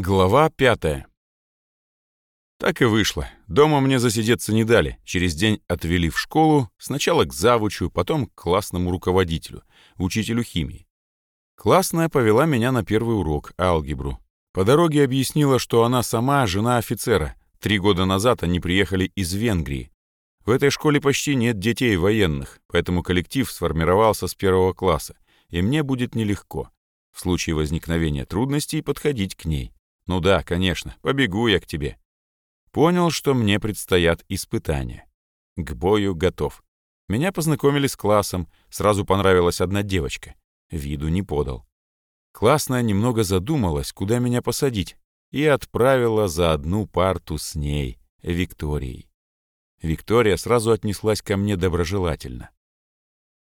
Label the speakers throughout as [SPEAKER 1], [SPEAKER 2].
[SPEAKER 1] Глава пятая. Так и вышло. Дома мне засидеться не дали. Через день отвели в школу, сначала к завучу, потом к классному руководителю, учителю химии. Классная повела меня на первый урок, алгебру. По дороге объяснила, что она сама жена офицера. Три года назад они приехали из Венгрии. В этой школе почти нет детей военных, поэтому коллектив сформировался с первого класса, и мне будет нелегко. В случае возникновения трудностей подходить к ней. Ну да, конечно, побегу я к тебе. Понял, что мне предстоят испытания. К бою готов. Меня познакомили с классом, сразу понравилась одна девочка. Виду не подал. Классная немного задумалась, куда меня посадить, и отправила за одну парту с ней, Викторией. Виктория сразу отнеслась ко мне доброжелательно.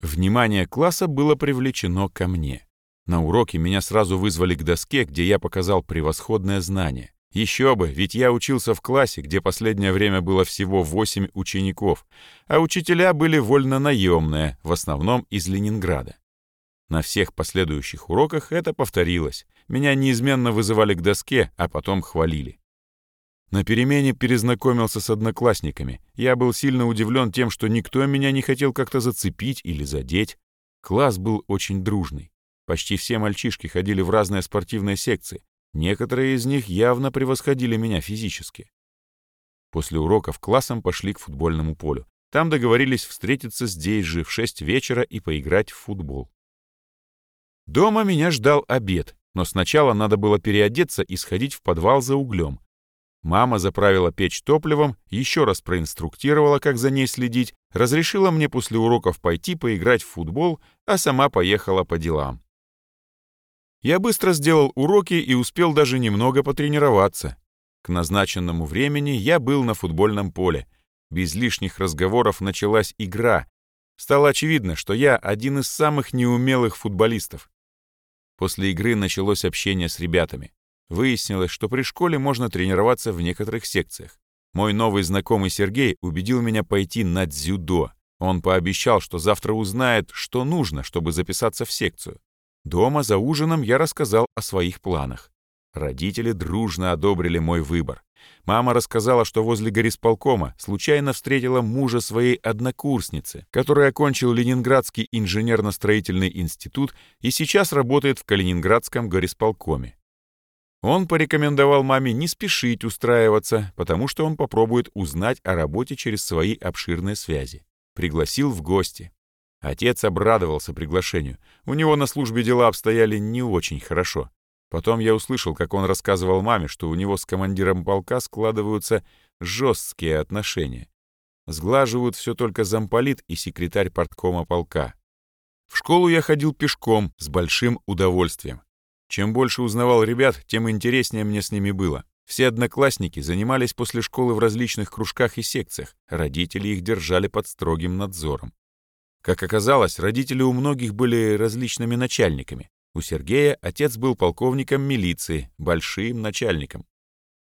[SPEAKER 1] Внимание класса было привлечено ко мне. На уроке меня сразу вызвали к доске, где я показал превосходное знание. Еще бы, ведь я учился в классе, где последнее время было всего 8 учеников, а учителя были вольно наемные, в основном из Ленинграда. На всех последующих уроках это повторилось. Меня неизменно вызывали к доске, а потом хвалили. На перемене перезнакомился с одноклассниками. Я был сильно удивлен тем, что никто меня не хотел как-то зацепить или задеть. Класс был очень дружный. Почти все мальчишки ходили в разные спортивные секции. Некоторые из них явно превосходили меня физически. После уроков классом пошли к футбольному полю. Там договорились встретиться здесь же в 6 вечера и поиграть в футбол. Дома меня ждал обед, но сначала надо было переодеться и сходить в подвал за углем. Мама заправила печь топливом, еще раз проинструктировала, как за ней следить, разрешила мне после уроков пойти поиграть в футбол, а сама поехала по делам. Я быстро сделал уроки и успел даже немного потренироваться. К назначенному времени я был на футбольном поле. Без лишних разговоров началась игра. Стало очевидно, что я один из самых неумелых футболистов. После игры началось общение с ребятами. Выяснилось, что при школе можно тренироваться в некоторых секциях. Мой новый знакомый Сергей убедил меня пойти на дзюдо. Он пообещал, что завтра узнает, что нужно, чтобы записаться в секцию. Дома за ужином я рассказал о своих планах. Родители дружно одобрили мой выбор. Мама рассказала, что возле горисполкома случайно встретила мужа своей однокурсницы, который окончил Ленинградский инженерно-строительный институт и сейчас работает в Калининградском горисполкоме. Он порекомендовал маме не спешить устраиваться, потому что он попробует узнать о работе через свои обширные связи. Пригласил в гости. Отец обрадовался приглашению. У него на службе дела обстояли не очень хорошо. Потом я услышал, как он рассказывал маме, что у него с командиром полка складываются жесткие отношения. Сглаживают все только замполит и секретарь порткома полка. В школу я ходил пешком с большим удовольствием. Чем больше узнавал ребят, тем интереснее мне с ними было. Все одноклассники занимались после школы в различных кружках и секциях, родители их держали под строгим надзором. Как оказалось, родители у многих были различными начальниками. У Сергея отец был полковником милиции, большим начальником.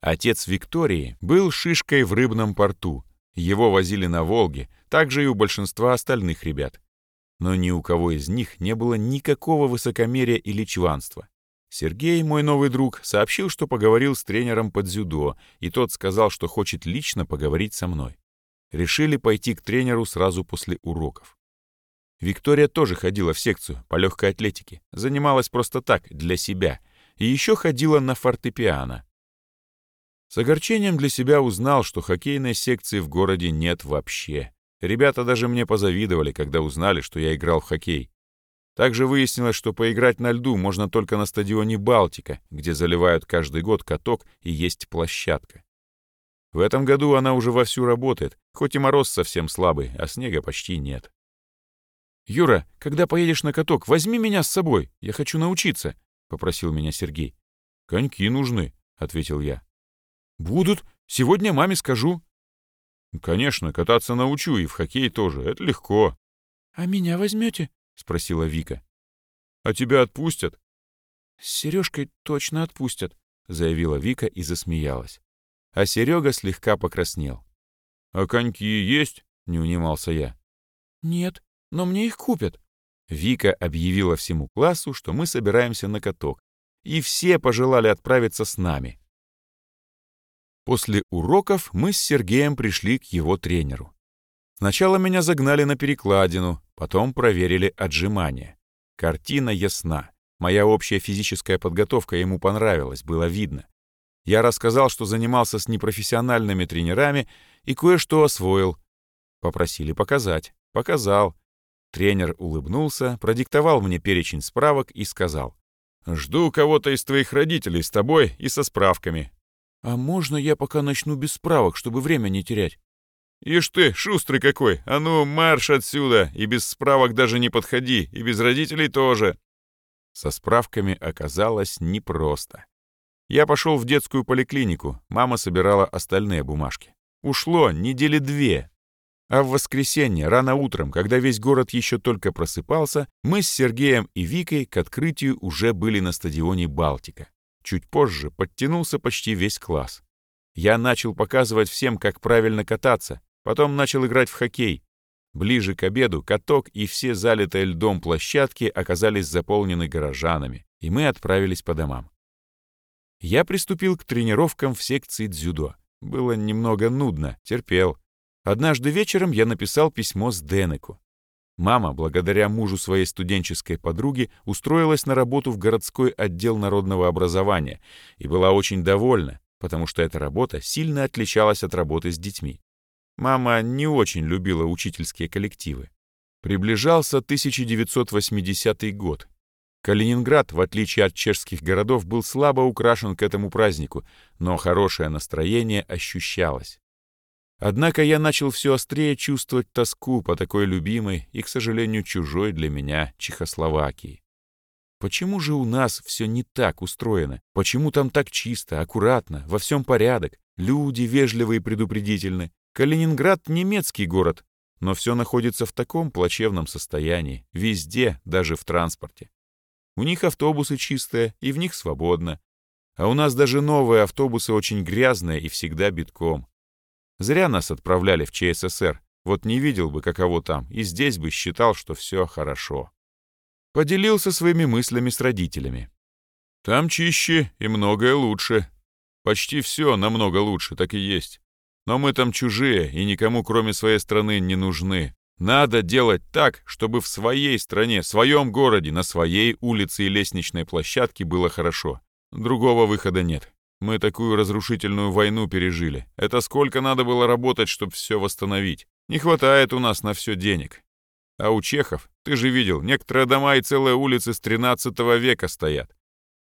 [SPEAKER 1] Отец Виктории был шишкой в рыбном порту. Его возили на Волге, также и у большинства остальных ребят. Но ни у кого из них не было никакого высокомерия или чванства. Сергей, мой новый друг, сообщил, что поговорил с тренером под дзюдо, и тот сказал, что хочет лично поговорить со мной. Решили пойти к тренеру сразу после уроков. Виктория тоже ходила в секцию по легкой атлетике, занималась просто так, для себя, и еще ходила на фортепиано. С огорчением для себя узнал, что хоккейной секции в городе нет вообще. Ребята даже мне позавидовали, когда узнали, что я играл в хоккей. Также выяснилось, что поиграть на льду можно только на стадионе «Балтика», где заливают каждый год каток и есть площадка. В этом году она уже вовсю работает, хоть и мороз совсем слабый, а снега почти нет. «Юра, когда поедешь на каток, возьми меня с собой, я хочу научиться», — попросил меня Сергей. «Коньки нужны», — ответил я. «Будут. Сегодня маме скажу». «Конечно, кататься научу, и в хоккей тоже. Это легко». «А меня возьмете?» — спросила Вика. «А тебя отпустят?» «С Сережкой точно отпустят», — заявила Вика и засмеялась. А Серега слегка покраснел. «А коньки есть?» — не унимался я. «Нет», но мне их купят». Вика объявила всему классу, что мы собираемся на каток. и все пожелали отправиться с нами. После уроков мы с Сергеем пришли к его тренеру. Сначала меня загнали на перекладину, потом проверили отжимания. Картина ясна. Моя общая физическая подготовка ему понравилась, было видно. Я рассказал, что занимался с непрофессиональными тренерами и кое-что освоил. Попросили показать. Показал. Тренер улыбнулся, продиктовал мне перечень справок и сказал. «Жду кого-то из твоих родителей с тобой и со справками». «А можно я пока начну без справок, чтобы время не терять?» «Ишь ты, шустрый какой! А ну, марш отсюда! И без справок даже не подходи, и без родителей тоже!» Со справками оказалось непросто. Я пошел в детскую поликлинику, мама собирала остальные бумажки. Ушло недели две. А в воскресенье, рано утром, когда весь город еще только просыпался, мы с Сергеем и Викой к открытию уже были на стадионе «Балтика». Чуть позже подтянулся почти весь класс. Я начал показывать всем, как правильно кататься, Потом начал играть в хоккей. Ближе к обеду каток и все залитые льдом площадки оказались заполнены горожанами, и мы отправились по домам. Я приступил к тренировкам в секции дзюдо. Было немного нудно, терпел. Однажды вечером я написал письмо с Денеку. Мама, благодаря мужу своей студенческой подруги, устроилась на работу в городской отдел народного образования и была очень довольна, потому что эта работа сильно отличалась от работы с детьми. Мама не очень любила учительские коллективы. Приближался 1980 год. Калининград, в отличие от чешских городов, был слабо украшен к этому празднику, но хорошее настроение ощущалось. Однако я начал все острее чувствовать тоску по такой любимой и, к сожалению, чужой для меня Чехословакии. Почему же у нас все не так устроено? Почему там так чисто, аккуратно, во всем порядок, люди вежливые и предупредительны, Калининград — немецкий город, но все находится в таком плачевном состоянии, везде, даже в транспорте. У них автобусы чистые, и в них свободно. А у нас даже новые автобусы очень грязные и всегда битком. Зря нас отправляли в ЧССР. Вот не видел бы, каково там, и здесь бы считал, что все хорошо. Поделился своими мыслями с родителями. Там чище и многое лучше. Почти все намного лучше, так и есть. Но мы там чужие и никому, кроме своей страны, не нужны. Надо делать так, чтобы в своей стране, в своем городе, на своей улице и лестничной площадке было хорошо. Другого выхода нет. Мы такую разрушительную войну пережили. Это сколько надо было работать, чтобы все восстановить. Не хватает у нас на все денег. А у чехов, ты же видел, некоторые дома и целые улицы с 13 века стоят.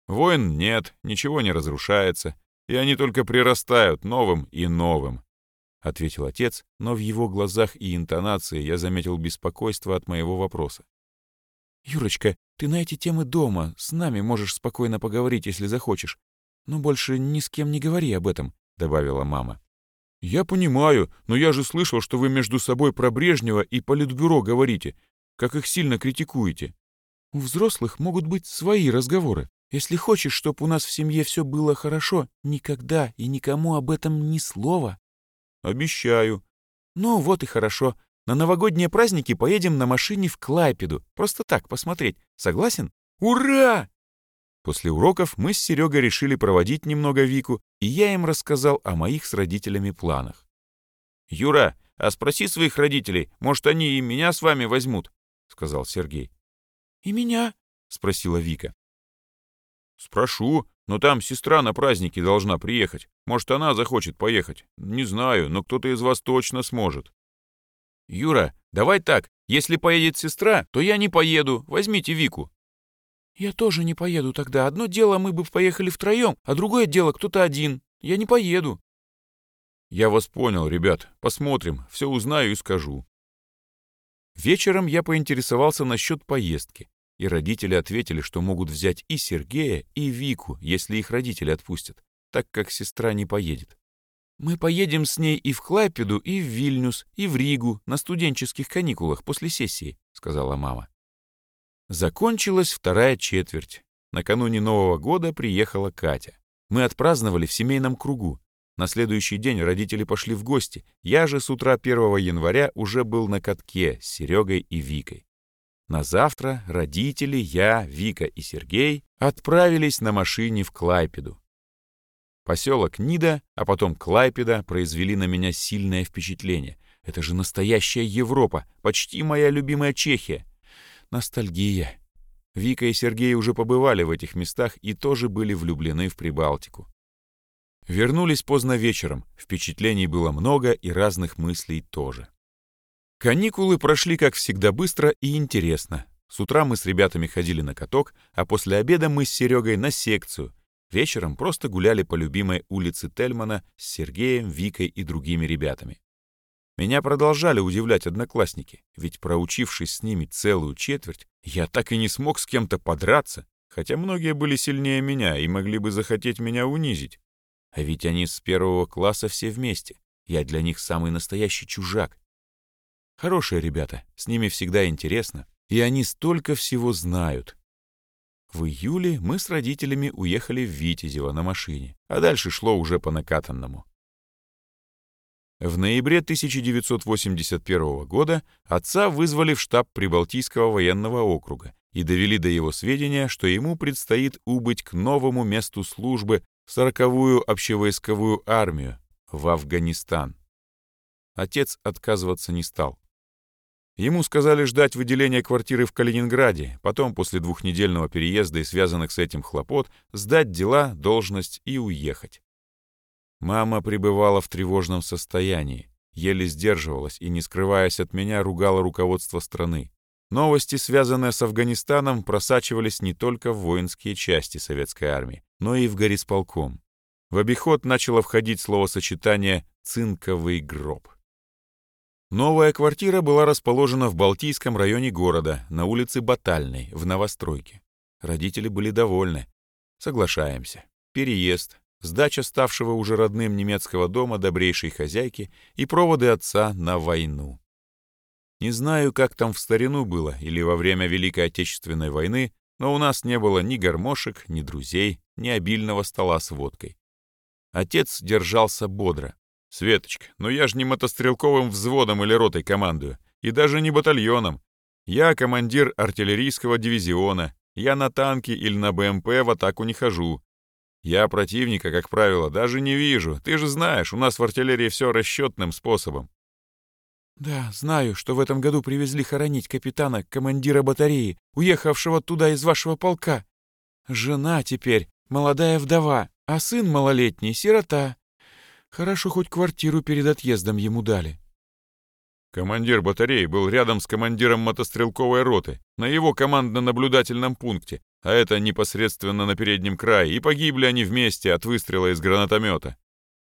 [SPEAKER 1] Войн нет, ничего не разрушается, и они только прирастают новым и новым. — ответил отец, но в его глазах и интонации я заметил беспокойство от моего вопроса. «Юрочка, ты на эти темы дома, с нами можешь спокойно поговорить, если захочешь. Но больше ни с кем не говори об этом», — добавила мама. «Я понимаю, но я же слышал, что вы между собой про Брежнева и Политбюро говорите, как их сильно критикуете. У взрослых могут быть свои разговоры. Если хочешь, чтобы у нас в семье все было хорошо, никогда и никому об этом ни слова. «Обещаю». «Ну, вот и хорошо. На новогодние праздники поедем на машине в Клайпеду. Просто так, посмотреть. Согласен? Ура!» После уроков мы с Серегой решили проводить немного Вику, и я им рассказал о моих с родителями планах. «Юра, а спроси своих родителей, может, они и меня с вами возьмут?» — сказал Сергей. «И меня?» — спросила Вика. «Спрошу, но там сестра на праздники должна приехать. Может, она захочет поехать. Не знаю, но кто-то из вас точно сможет». «Юра, давай так. Если поедет сестра, то я не поеду. Возьмите Вику». «Я тоже не поеду тогда. Одно дело, мы бы поехали втроем, а другое дело, кто-то один. Я не поеду». «Я вас понял, ребят. Посмотрим. Все узнаю и скажу». Вечером я поинтересовался насчет поездки и родители ответили, что могут взять и Сергея, и Вику, если их родители отпустят, так как сестра не поедет. Мы поедем с ней и в Клайпеду, и в Вильнюс, и в Ригу на студенческих каникулах после сессии, сказала мама. Закончилась вторая четверть. Накануне Нового года приехала Катя. Мы отпраздновали в семейном кругу. На следующий день родители пошли в гости. Я же с утра 1 января уже был на катке с Серегой и Викой. На завтра родители, я, Вика и Сергей отправились на машине в Клайпеду. Поселок Нида, а потом Клайпеда произвели на меня сильное впечатление. Это же настоящая Европа, почти моя любимая Чехия. Ностальгия. Вика и Сергей уже побывали в этих местах и тоже были влюблены в Прибалтику. Вернулись поздно вечером, впечатлений было много и разных мыслей тоже. Каникулы прошли, как всегда, быстро и интересно. С утра мы с ребятами ходили на каток, а после обеда мы с Серегой на секцию. Вечером просто гуляли по любимой улице Тельмана с Сергеем, Викой и другими ребятами. Меня продолжали удивлять одноклассники, ведь проучившись с ними целую четверть, я так и не смог с кем-то подраться, хотя многие были сильнее меня и могли бы захотеть меня унизить. А ведь они с первого класса все вместе. Я для них самый настоящий чужак. Хорошие ребята, с ними всегда интересно, и они столько всего знают. В июле мы с родителями уехали в Витязево на машине, а дальше шло уже по накатанному. В ноябре 1981 года отца вызвали в штаб Прибалтийского военного округа и довели до его сведения, что ему предстоит убыть к новому месту службы в 40-ю общевойсковую армию в Афганистан. Отец отказываться не стал. Ему сказали ждать выделения квартиры в Калининграде, потом, после двухнедельного переезда и связанных с этим хлопот, сдать дела, должность и уехать. Мама пребывала в тревожном состоянии, еле сдерживалась и, не скрываясь от меня, ругала руководство страны. Новости, связанные с Афганистаном, просачивались не только в воинские части советской армии, но и в горисполком. В обиход начало входить словосочетание «цинковый гроб». Новая квартира была расположена в Балтийском районе города, на улице Батальной, в новостройке. Родители были довольны. Соглашаемся. Переезд, сдача ставшего уже родным немецкого дома добрейшей хозяйки и проводы отца на войну. Не знаю, как там в старину было или во время Великой Отечественной войны, но у нас не было ни гармошек, ни друзей, ни обильного стола с водкой. Отец держался бодро. «Светочка, но я же не мотострелковым взводом или ротой командую, и даже не батальоном. Я командир артиллерийского дивизиона, я на танке или на БМП в атаку не хожу. Я противника, как правило, даже не вижу. Ты же знаешь, у нас в артиллерии все расчетным способом».
[SPEAKER 2] «Да, знаю, что в этом году привезли хоронить капитана, командира батареи, уехавшего туда из вашего полка. Жена теперь молодая вдова, а сын малолетний — сирота. Хорошо, хоть квартиру перед отъездом ему дали.
[SPEAKER 1] Командир батареи был рядом с командиром мотострелковой роты, на его командно-наблюдательном пункте, а это непосредственно на переднем крае, и погибли они вместе от выстрела из гранатомета.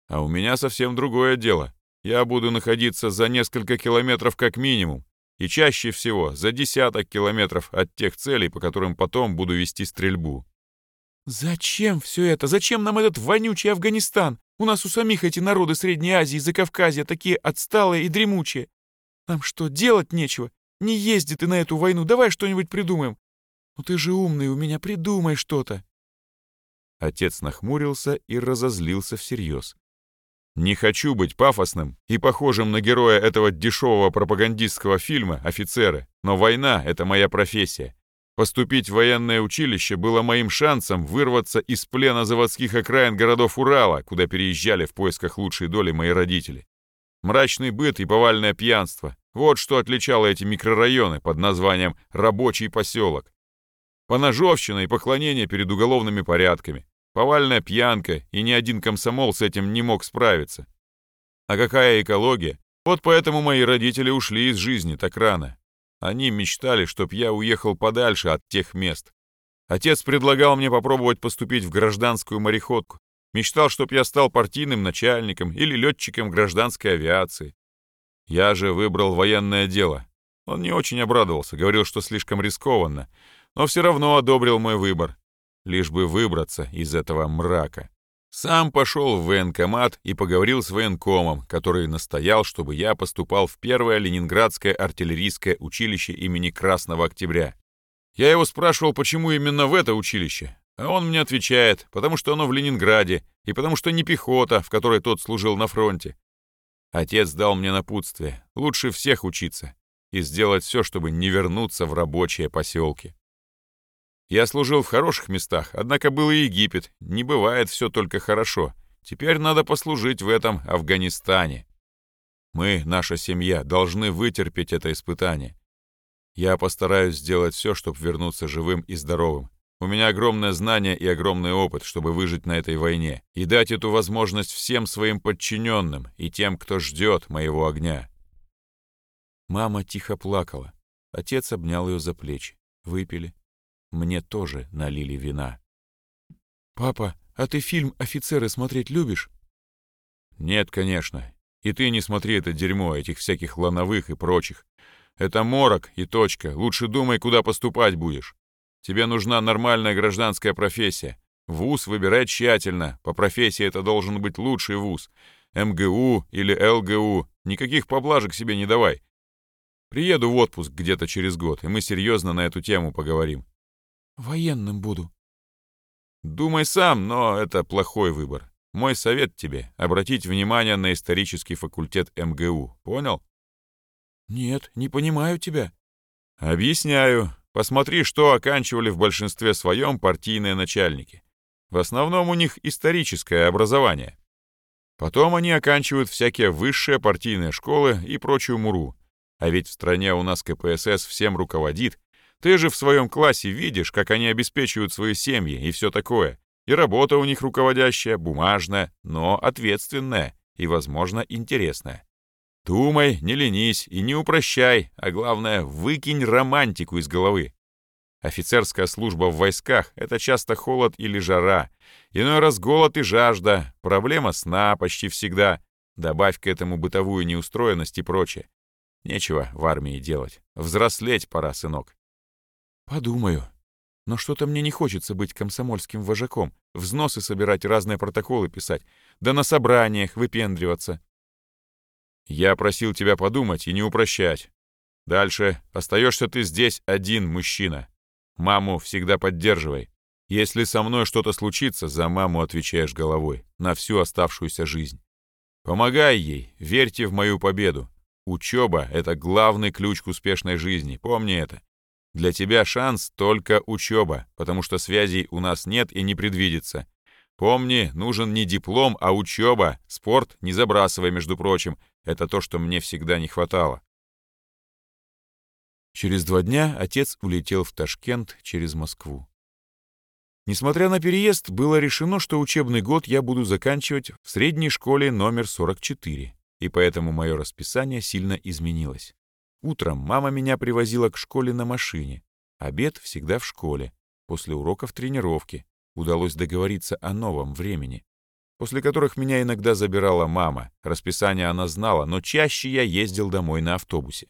[SPEAKER 1] А у меня совсем другое дело. Я буду находиться за несколько километров как минимум, и чаще всего за десяток километров от тех целей, по которым потом буду вести стрельбу.
[SPEAKER 2] «Зачем все это? Зачем нам этот вонючий Афганистан? У нас у самих эти народы Средней Азии и Закавказья такие отсталые и дремучие. Нам что, делать нечего? Не езди ты на эту войну, давай что-нибудь придумаем. Ну ты же умный, у меня придумай что-то».
[SPEAKER 1] Отец нахмурился и разозлился всерьез. «Не хочу быть пафосным и похожим на героя этого дешевого пропагандистского фильма «Офицеры», но война — это моя профессия. Поступить в военное училище было моим шансом вырваться из плена заводских окраин городов Урала, куда переезжали в поисках лучшей доли мои родители. Мрачный быт и повальное пьянство — вот что отличало эти микрорайоны под названием «рабочий поселок». Поножовщина и поклонение перед уголовными порядками, повальная пьянка, и ни один комсомол с этим не мог справиться. А какая экология? Вот поэтому мои родители ушли из жизни так рано. Они мечтали, чтоб я уехал подальше от тех мест. Отец предлагал мне попробовать поступить в гражданскую мореходку. Мечтал, чтоб я стал партийным начальником или летчиком гражданской авиации. Я же выбрал военное дело. Он не очень обрадовался, говорил, что слишком рискованно, но все равно одобрил мой выбор, лишь бы выбраться из этого мрака. Сам пошел в военкомат и поговорил с военкомом, который настоял, чтобы я поступал в первое Ленинградское артиллерийское училище имени Красного Октября. Я его спрашивал, почему именно в это училище, а он мне отвечает, потому что оно в Ленинграде и потому что не пехота, в которой тот служил на фронте. Отец дал мне напутствие, лучше всех учиться. и сделать все, чтобы не вернуться в рабочие поселки. Я служил в хороших местах, однако был и Египет. Не бывает все только хорошо. Теперь надо послужить в этом Афганистане. Мы, наша семья, должны вытерпеть это испытание. Я постараюсь сделать все, чтобы вернуться живым и здоровым. У меня огромное знание и огромный опыт, чтобы выжить на этой войне и дать эту возможность всем своим подчиненным и тем, кто ждет моего огня. Мама тихо плакала. Отец обнял ее за плечи. Выпили. Мне тоже налили вина.
[SPEAKER 2] «Папа, а ты фильм «Офицеры» смотреть любишь?»
[SPEAKER 1] «Нет, конечно. И ты не смотри это дерьмо, этих всяких лановых и прочих. Это морок и точка. Лучше думай, куда поступать будешь. Тебе нужна нормальная гражданская профессия. Вуз выбирай тщательно. По профессии это должен быть лучший вуз. МГУ или ЛГУ. Никаких поблажек себе не давай. Приеду в отпуск где-то через год, и мы серьезно на эту тему поговорим.
[SPEAKER 2] Военным буду.
[SPEAKER 1] Думай сам, но это плохой выбор. Мой совет тебе — обратить внимание на исторический факультет МГУ. Понял?
[SPEAKER 2] Нет, не понимаю тебя.
[SPEAKER 1] Объясняю. Посмотри, что оканчивали в большинстве своем партийные начальники. В основном у них историческое образование. Потом они оканчивают всякие высшие партийные школы и прочую муру. А ведь в стране у нас КПСС всем руководит. Ты же в своем классе видишь, как они обеспечивают свои семьи и все такое. И работа у них руководящая, бумажная, но ответственная и, возможно, интересная. Думай, не ленись и не упрощай, а главное, выкинь романтику из головы. Офицерская служба в войсках — это часто холод или жара, иной раз голод и жажда, проблема сна почти всегда. Добавь к этому бытовую неустроенность и прочее. Нечего в армии делать. Взрослеть пора, сынок.
[SPEAKER 2] Подумаю. Но что-то мне не хочется быть комсомольским вожаком, взносы собирать, разные протоколы писать, да на собраниях выпендриваться.
[SPEAKER 1] Я просил тебя подумать и не упрощать. Дальше остаешься ты здесь один, мужчина. Маму всегда поддерживай. Если со мной что-то случится, за маму отвечаешь головой на всю оставшуюся жизнь. Помогай ей, верьте в мою победу. Учеба — это главный ключ к успешной жизни, помни это. Для тебя шанс только учеба, потому что связей у нас нет и не предвидится. Помни, нужен не диплом, а учеба. Спорт не забрасывай, между прочим. Это то, что мне всегда не хватало. Через два дня отец улетел в Ташкент через Москву. Несмотря на переезд, было решено, что учебный год я буду заканчивать в средней школе номер 44, и поэтому мое расписание сильно изменилось. Утром мама меня привозила к школе на машине. Обед всегда в школе. После уроков тренировки. Удалось договориться о новом времени. После которых меня иногда забирала мама. Расписание она знала, но чаще я ездил домой на автобусе.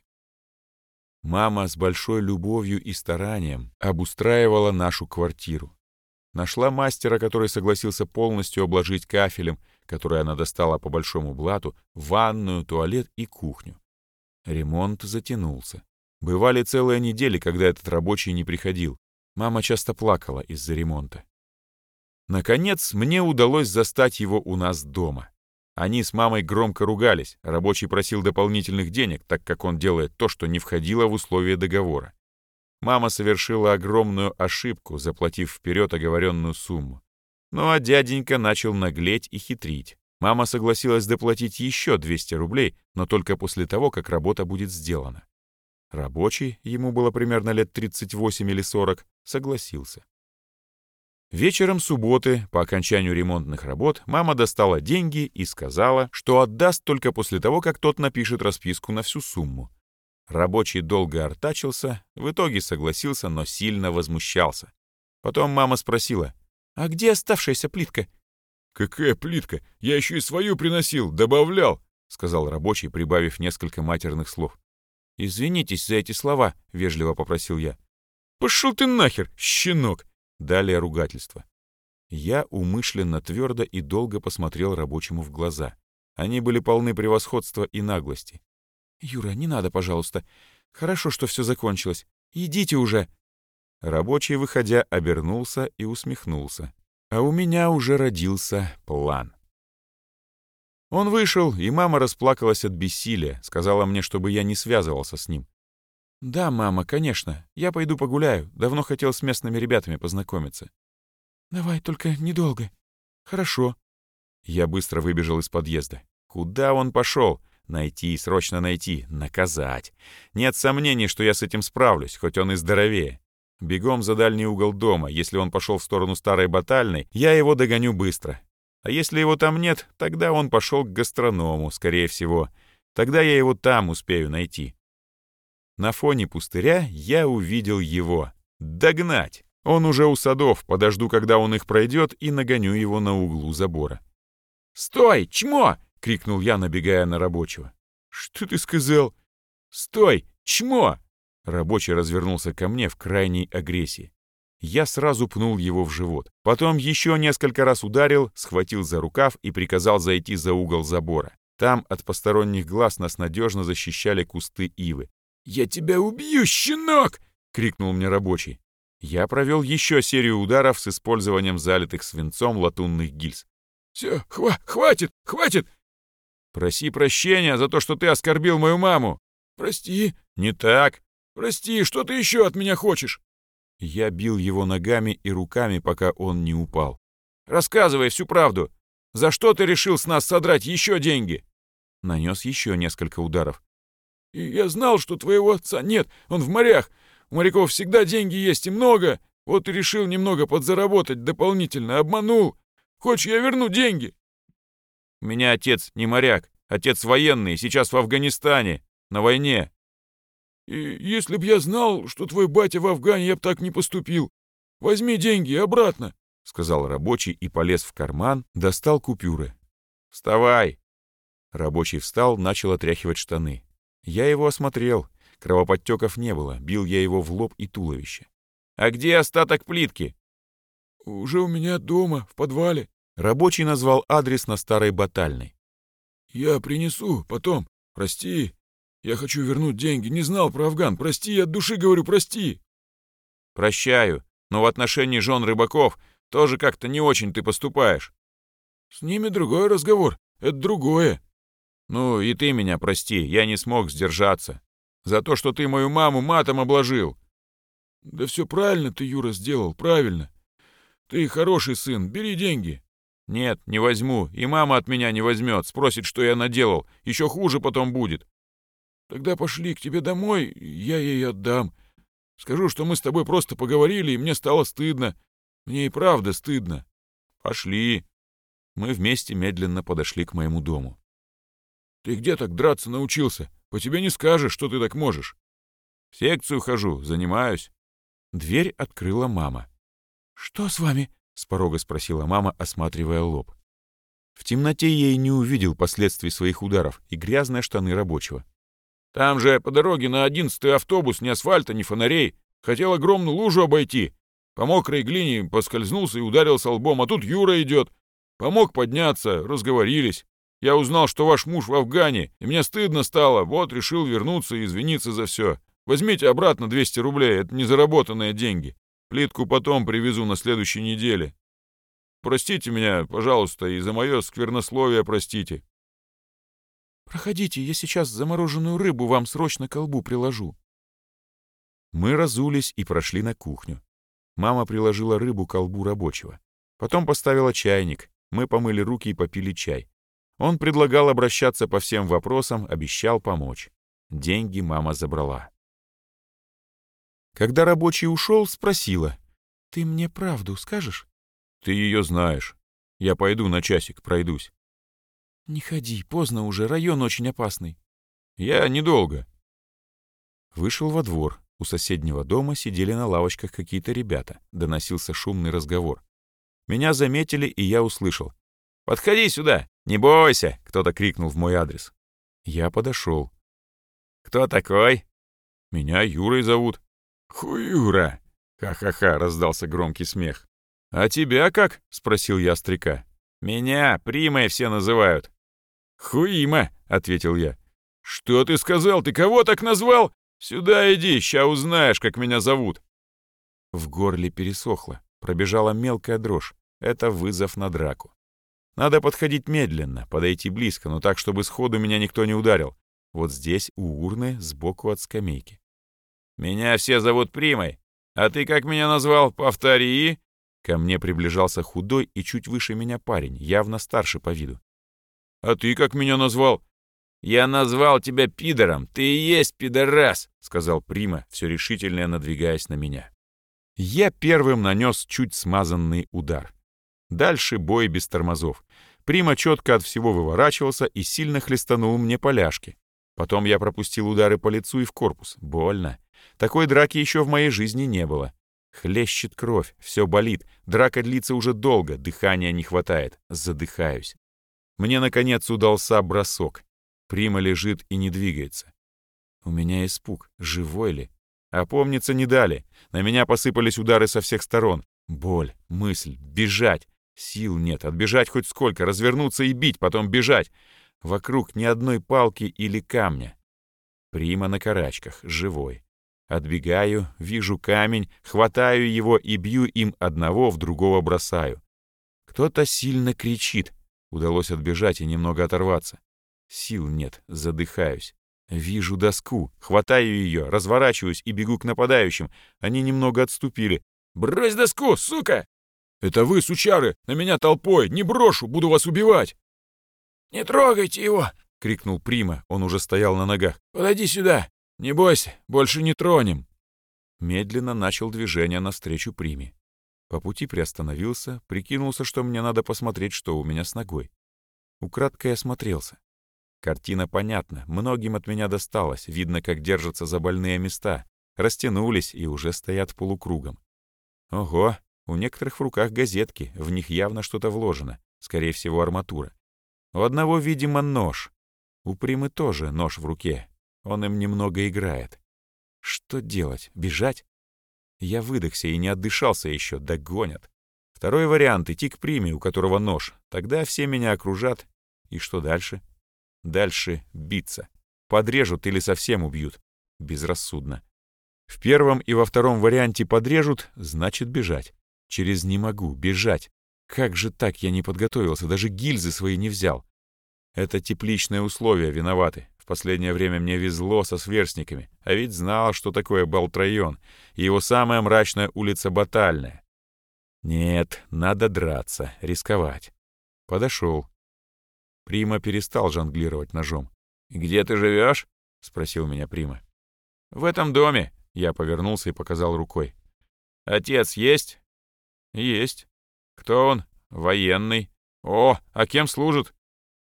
[SPEAKER 1] Мама с большой любовью и старанием обустраивала нашу квартиру. Нашла мастера, который согласился полностью обложить кафелем, который она достала по большому блату, ванную, туалет и кухню. Ремонт затянулся. Бывали целые недели, когда этот рабочий не приходил. Мама часто плакала из-за ремонта. Наконец, мне удалось застать его у нас дома. Они с мамой громко ругались, рабочий просил дополнительных денег, так как он делает то, что не входило в условия договора. Мама совершила огромную ошибку, заплатив вперед оговоренную сумму. Ну а дяденька начал наглеть и хитрить. Мама согласилась доплатить еще 200 рублей, но только после того, как работа будет сделана. Рабочий, ему было примерно лет 38 или 40, согласился. Вечером субботы, по окончанию ремонтных работ, мама достала деньги и сказала, что отдаст только после того, как тот напишет расписку на всю сумму. Рабочий долго артачился, в итоге согласился, но сильно возмущался. Потом мама спросила, «А где оставшаяся плитка?
[SPEAKER 2] «Какая плитка? Я еще и свою приносил, добавлял», — сказал рабочий, прибавив несколько матерных слов.
[SPEAKER 1] «Извинитесь за эти слова», — вежливо попросил я.
[SPEAKER 2] «Пошел ты нахер, щенок!»
[SPEAKER 1] Далее ругательство. Я умышленно твердо и долго посмотрел рабочему в глаза. Они были полны превосходства и наглости.
[SPEAKER 2] «Юра, не надо, пожалуйста. Хорошо, что все закончилось. Идите уже!»
[SPEAKER 1] Рабочий, выходя, обернулся и усмехнулся. А у меня уже родился план. Он вышел, и мама расплакалась от бессилия, сказала мне, чтобы я не связывался с ним.
[SPEAKER 2] «Да, мама, конечно. Я пойду погуляю. Давно хотел с местными ребятами познакомиться». «Давай, только недолго». «Хорошо». Я быстро выбежал из подъезда. Куда он пошел? Найти, срочно найти, наказать. Нет сомнений, что я с этим справлюсь, хоть он и здоровее. Бегом за дальний угол дома. Если он пошел в сторону старой батальной, я его догоню быстро. А если его там нет, тогда он пошел к гастроному, скорее всего. Тогда я его там успею найти. На фоне пустыря я увидел его. Догнать! Он уже у садов, подожду, когда он их пройдет, и нагоню его на углу забора. «Стой! Чмо!» — крикнул я, набегая на рабочего. «Что ты сказал?» «Стой! Чмо!» Рабочий развернулся ко мне в крайней агрессии. Я сразу пнул его в живот. Потом еще несколько раз ударил, схватил за рукав и приказал зайти за угол забора. Там от посторонних глаз нас надежно защищали кусты ивы. «Я тебя убью, щенок!» — крикнул мне рабочий. Я провел еще серию ударов с использованием залитых свинцом латунных гильз. «Все, хва хватит, хватит!» «Проси прощения за то, что ты оскорбил мою маму!» «Прости!» «Не так!» «Прости, что ты еще от меня хочешь?» Я бил его ногами и руками, пока он не упал. «Рассказывай всю правду! За что ты решил с нас содрать еще деньги?» Нанес еще несколько ударов. И «Я знал, что твоего отца нет, он в морях. У моряков всегда деньги есть и много. Вот и решил немного подзаработать дополнительно, обманул. Хочешь, я верну деньги?» «У меня отец не моряк, отец военный, сейчас в Афганистане, на войне. И если б я знал, что твой батя в Афгане, я б так не поступил. Возьми деньги обратно, — сказал рабочий и полез в карман, достал купюры. «Вставай!» Рабочий встал, начал отряхивать штаны. Я его осмотрел. Кровоподтеков не было, бил я его в лоб и туловище. «А где остаток плитки?» «Уже у меня дома, в подвале». Рабочий назвал адрес на старой батальной. «Я принесу потом. Прости, я хочу вернуть деньги. Не знал про Афган. Прости, от души говорю, прости. Прощаю, но в отношении жен рыбаков тоже как-то не очень ты поступаешь. С ними другой разговор. Это другое. Ну и ты меня прости, я не смог сдержаться. За то, что ты мою маму матом обложил. Да все правильно ты, Юра, сделал, правильно. Ты хороший сын, бери деньги. Нет, не возьму, и мама от меня не возьмет, спросит, что я наделал. Еще хуже потом будет. Тогда пошли к тебе домой, я ей отдам. Скажу, что мы с тобой просто поговорили, и мне стало стыдно. Мне и правда стыдно. Пошли. Мы вместе медленно подошли к моему дому. Ты где так драться научился? По тебе не скажешь, что ты так можешь. В секцию хожу, занимаюсь. Дверь открыла мама. «Что с вами?» — с порога спросила мама, осматривая лоб. В темноте ей не увидел последствий своих ударов и грязные штаны рабочего. Там же по дороге на одиннадцатый автобус ни асфальта, ни фонарей. Хотел огромную лужу обойти. По мокрой глине поскользнулся и ударился лбом, а тут Юра идет. Помог подняться, разговорились. Я узнал, что ваш муж в Афгане, и мне стыдно стало, вот решил вернуться и извиниться за все. Возьмите обратно 200 рублей, это незаработанные деньги. Плитку потом привезу на следующей неделе. Простите меня, пожалуйста, и за мое сквернословие простите. «Проходите, я сейчас замороженную рыбу вам срочно колбу приложу». Мы разулись и прошли на кухню. Мама приложила рыбу колбу рабочего. Потом поставила чайник. Мы помыли руки и попили чай. Он предлагал обращаться по всем вопросам, обещал помочь. Деньги мама забрала. Когда рабочий ушел, спросила. «Ты мне правду скажешь?» «Ты ее знаешь. Я пойду на часик, пройдусь». «Не ходи, поздно уже, район очень опасный». «Я недолго». Вышел во двор. У соседнего дома сидели на лавочках какие-то ребята. Доносился шумный разговор. Меня заметили, и я услышал. «Подходи сюда! Не бойся!» — кто-то крикнул в мой адрес. Я подошел. «Кто такой?» «Меня Юрой зовут». «Хуюра!» — ха-ха-ха, раздался громкий смех. «А тебя как?» — спросил я старика. «Меня Примой все называют». «Хуима», — ответил я. «Что ты сказал? Ты кого так назвал? Сюда иди, ща узнаешь, как меня зовут». В горле пересохло, пробежала мелкая дрожь. Это вызов на драку. Надо подходить медленно, подойти близко, но так, чтобы сходу меня никто не ударил. Вот здесь, у урны, сбоку от скамейки.
[SPEAKER 1] Меня все зовут Примой. А ты как меня назвал? Повтори!» Ко мне приближался худой и чуть выше меня парень, явно старше по виду. «А ты как меня назвал?» «Я назвал тебя пидором, ты и есть пидорас», — сказал Прима, все решительнее надвигаясь на меня. Я первым нанес чуть смазанный удар. Дальше бой без тормозов. Прима четко от всего выворачивался и сильно хлестанул мне поляшки. Потом я пропустил удары по лицу и в корпус. Больно. Такой драки еще в моей жизни не было. Хлещет кровь, все болит, драка длится уже долго, дыхания не хватает, задыхаюсь. Мне, наконец, удался бросок. Прима лежит и не двигается. У меня испуг, живой ли? Опомниться не дали. На меня посыпались удары со всех сторон. Боль, мысль, бежать. Сил нет, отбежать хоть сколько, развернуться и бить, потом бежать. Вокруг ни одной палки или камня. Прима на карачках, живой. Отбегаю, вижу камень, хватаю его и бью им одного, в другого бросаю. Кто-то сильно кричит. Удалось отбежать и немного оторваться. Сил нет, задыхаюсь. Вижу доску, хватаю ее, разворачиваюсь и бегу к нападающим. Они немного отступили. «Брось доску, сука!» «Это вы, сучары, на меня толпой! Не брошу, буду вас убивать!» «Не трогайте его!» — крикнул Прима, он уже стоял на ногах. «Подойди сюда! «Не бойся, больше не тронем!» Медленно начал движение навстречу Приме. По пути приостановился, прикинулся, что мне надо посмотреть, что у меня с ногой. Украдкой осмотрелся. Картина понятна, многим от меня досталось, видно, как держатся за больные места, растянулись и уже стоят полукругом. Ого, у некоторых в руках газетки, в них явно что-то вложено, скорее всего, арматура. У одного, видимо, нож. У Примы тоже нож в руке, он им немного играет. Что делать? Бежать? Я выдохся и не отдышался еще, догонят. Второй вариант — идти к приме, у которого нож. Тогда все меня окружат. И что дальше? Дальше биться. Подрежут или совсем убьют. Безрассудно. В первом и во втором варианте подрежут, значит бежать. Через «не могу», бежать. Как же так я не подготовился, даже гильзы свои не взял. Это тепличные условия виноваты последнее время мне везло со сверстниками, а ведь знал, что такое Балтрайон и его самая мрачная улица Батальная. Нет, надо драться, рисковать. Подошел. Прима перестал жонглировать ножом. «Где ты живешь? спросил меня Прима. «В этом доме», — я повернулся и показал рукой. «Отец есть?» «Есть». «Кто он?» «Военный». «О, а кем служит?»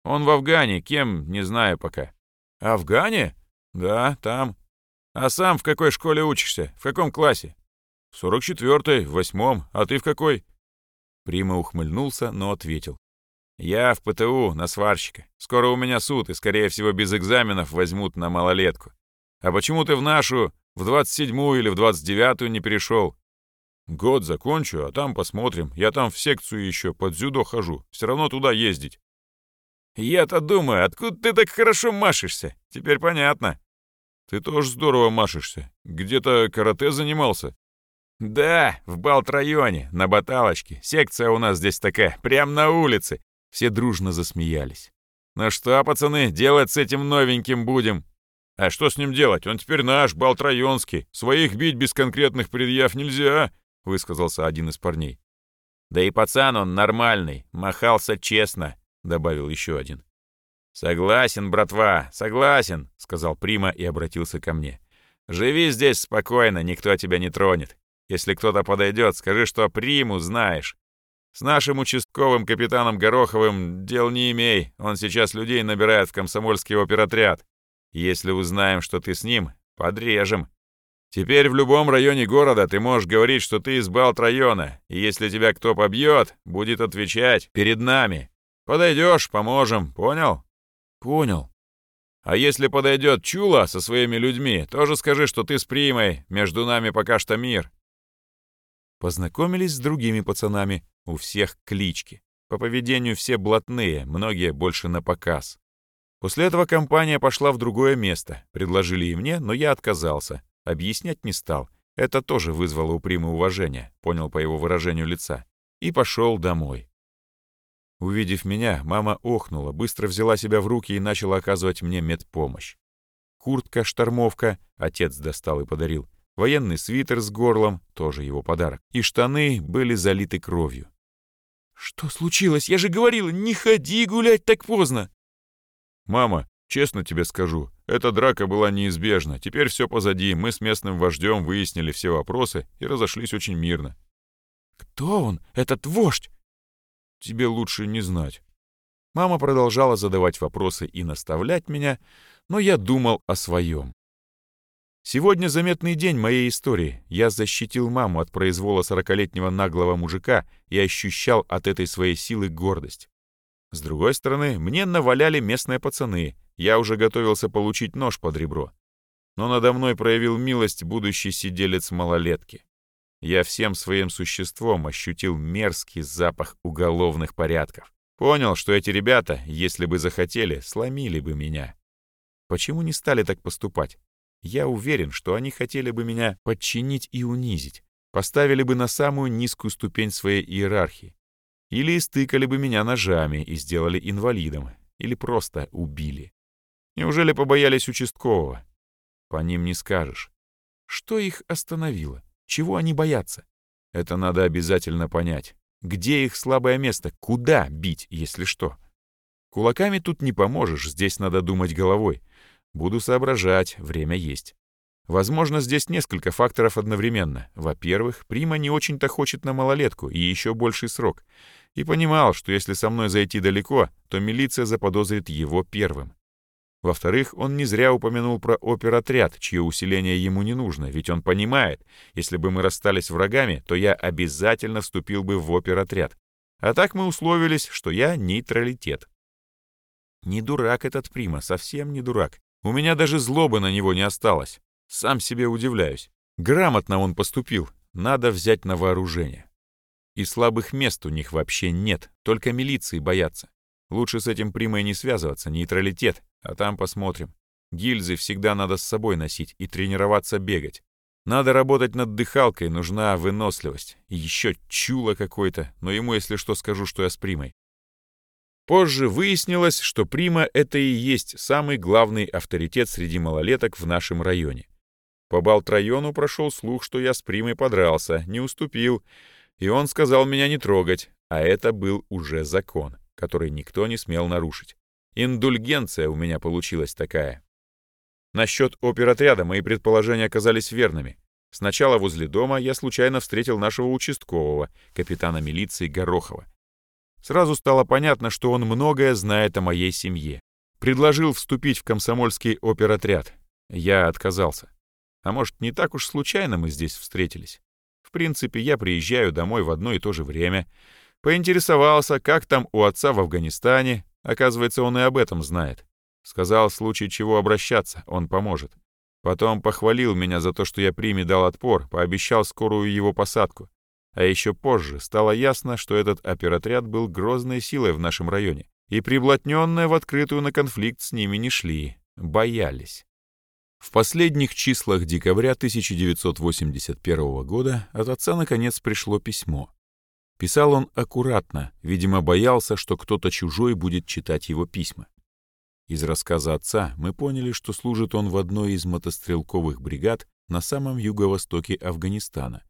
[SPEAKER 1] «Он в Афгане, кем, не знаю пока». «Афгане?» «Да, там». «А сам в какой школе учишься? В каком классе?» «В сорок четвертой, в восьмом. А ты в какой?» Прима ухмыльнулся, но ответил. «Я в ПТУ, на сварщика. Скоро у меня суд, и, скорее всего, без экзаменов возьмут на малолетку. А почему ты в нашу, в двадцать седьмую или в двадцать девятую не перешел?» «Год закончу, а там посмотрим. Я там в секцию еще под дзюдо хожу. Все равно туда ездить». Я-то думаю, откуда ты так хорошо машешься? Теперь понятно. Ты тоже здорово машешься. Где-то карате занимался? Да, в Балт-районе, на Баталочке. Секция у нас здесь такая, прямо на улице. Все дружно засмеялись. Ну что, пацаны, делать с этим новеньким будем? А что с ним делать? Он теперь наш, Балт-районский. Своих бить без конкретных предъяв нельзя, высказался один из парней. Да и пацан он нормальный, махался честно, — добавил еще один. «Согласен, братва, согласен», — сказал Прима и обратился ко мне. «Живи здесь спокойно, никто тебя не тронет. Если кто-то подойдет, скажи, что Приму знаешь. С нашим участковым капитаном Гороховым дел не имей, он сейчас людей набирает в комсомольский оперотряд. Если узнаем, что ты с ним, подрежем. Теперь в любом районе города ты можешь говорить, что ты из Балт-района, и если тебя кто побьет, будет отвечать перед нами, Подойдешь, поможем, понял? Понял. А если подойдет Чула со своими людьми, тоже скажи, что ты с Примой, между нами пока что мир. Познакомились с другими пацанами, у всех клички. По поведению все блатные, многие больше на показ. После этого компания пошла в другое место. Предложили и мне, но я отказался. Объяснять не стал. Это тоже вызвало у Примы уважение, понял по его выражению лица. И пошел домой. Увидев меня, мама охнула, быстро взяла себя в руки и начала оказывать мне медпомощь. Куртка, штормовка, отец достал и подарил. военный свитер с горлом, тоже его подарок, и штаны были залиты кровью.
[SPEAKER 2] «Что случилось? Я же говорила, не ходи гулять так поздно!»
[SPEAKER 1] «Мама, честно тебе скажу, эта драка была неизбежна. Теперь все позади, мы с местным вождем выяснили все вопросы и разошлись очень мирно».
[SPEAKER 2] «Кто он, этот вождь?»
[SPEAKER 1] «Тебе лучше не знать». Мама продолжала задавать вопросы и наставлять меня, но я думал о своем. Сегодня заметный день моей истории. Я защитил маму от произвола сорокалетнего наглого мужика и ощущал от этой своей силы гордость. С другой стороны, мне наваляли местные пацаны. Я уже готовился получить нож под ребро. Но надо мной проявил милость будущий сиделец малолетки. Я всем своим существом ощутил мерзкий запах уголовных порядков. Понял, что эти ребята, если бы захотели, сломили бы меня. Почему не стали так поступать? Я уверен, что они хотели бы меня подчинить и унизить, поставили бы на самую низкую ступень своей иерархии. Или истыкали бы меня ножами и сделали инвалидом, или просто убили. Неужели побоялись участкового? По ним не скажешь. Что их остановило? Чего они боятся? Это надо обязательно понять. Где их слабое место? Куда бить, если что? Кулаками тут не поможешь, здесь надо думать головой. Буду соображать, время есть. Возможно, здесь несколько факторов одновременно. Во-первых, Прима не очень-то хочет на малолетку и еще больший срок. И понимал, что если со мной зайти далеко, то милиция заподозрит его первым. Во-вторых, он не зря упомянул про оперотряд, чье усиление ему не нужно, ведь он понимает, если бы мы расстались врагами, то я обязательно вступил бы в оперотряд. А так мы условились, что я нейтралитет. Не дурак этот Прима, совсем не дурак. У меня даже злобы на него не осталось. Сам себе удивляюсь. Грамотно он поступил. Надо взять на вооружение. И слабых мест у них вообще нет, только милиции боятся. Лучше с этим примой не связываться, нейтралитет, а там посмотрим. Гильзы всегда надо с собой носить и тренироваться бегать. Надо работать над дыхалкой, нужна выносливость. Еще чуло какой-то, но ему, если что, скажу, что я с примой. Позже выяснилось, что Прима — это и есть самый главный авторитет среди малолеток в нашем районе. По Балтрайону прошел слух, что я с Примой подрался, не уступил, и он сказал меня не трогать, а это был уже закон, который никто не смел нарушить. Индульгенция у меня получилась такая. Насчет оперотряда мои предположения оказались верными. Сначала возле дома я случайно встретил нашего участкового, капитана милиции Горохова. Сразу стало понятно, что он многое знает о моей семье. Предложил вступить в комсомольский оперотряд. Я отказался. А может, не так уж случайно мы здесь встретились? В принципе, я приезжаю домой в одно и то же время. Поинтересовался, как там у отца в Афганистане. Оказывается, он и об этом знает. Сказал, в случае чего обращаться, он поможет. Потом похвалил меня за то, что я приме дал отпор, пообещал скорую его посадку. А еще позже стало ясно, что этот оперотряд был грозной силой в нашем районе, и приблотненные в открытую на конфликт с ними не шли, боялись. В последних числах декабря 1981 года от отца наконец пришло письмо. Писал он аккуратно, видимо, боялся, что кто-то чужой будет читать его письма. Из рассказа отца мы поняли, что служит он в одной из мотострелковых бригад на самом юго-востоке Афганистана,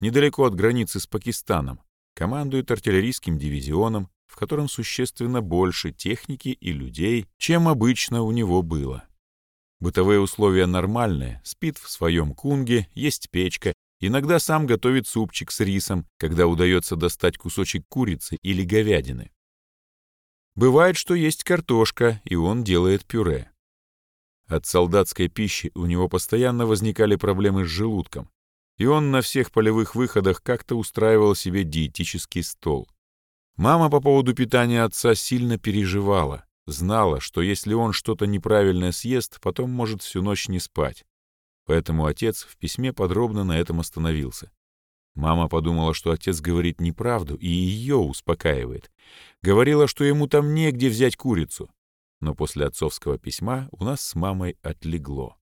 [SPEAKER 1] недалеко от границы с Пакистаном, командует артиллерийским дивизионом, в котором существенно больше техники и людей, чем обычно у него было. Бытовые условия нормальные, спит в своем кунге, есть печка, иногда сам готовит супчик с рисом, когда удается достать кусочек курицы или говядины. Бывает, что есть картошка, и он делает пюре. От солдатской пищи у него постоянно возникали проблемы с желудком, и он на всех полевых выходах как-то устраивал себе диетический стол. Мама по поводу питания отца сильно переживала, знала, что если он что-то неправильное съест, потом может всю ночь не спать. Поэтому отец в письме подробно на этом остановился. Мама подумала, что отец говорит неправду и ее успокаивает. Говорила, что ему там негде взять курицу. Но после отцовского письма у нас с мамой отлегло.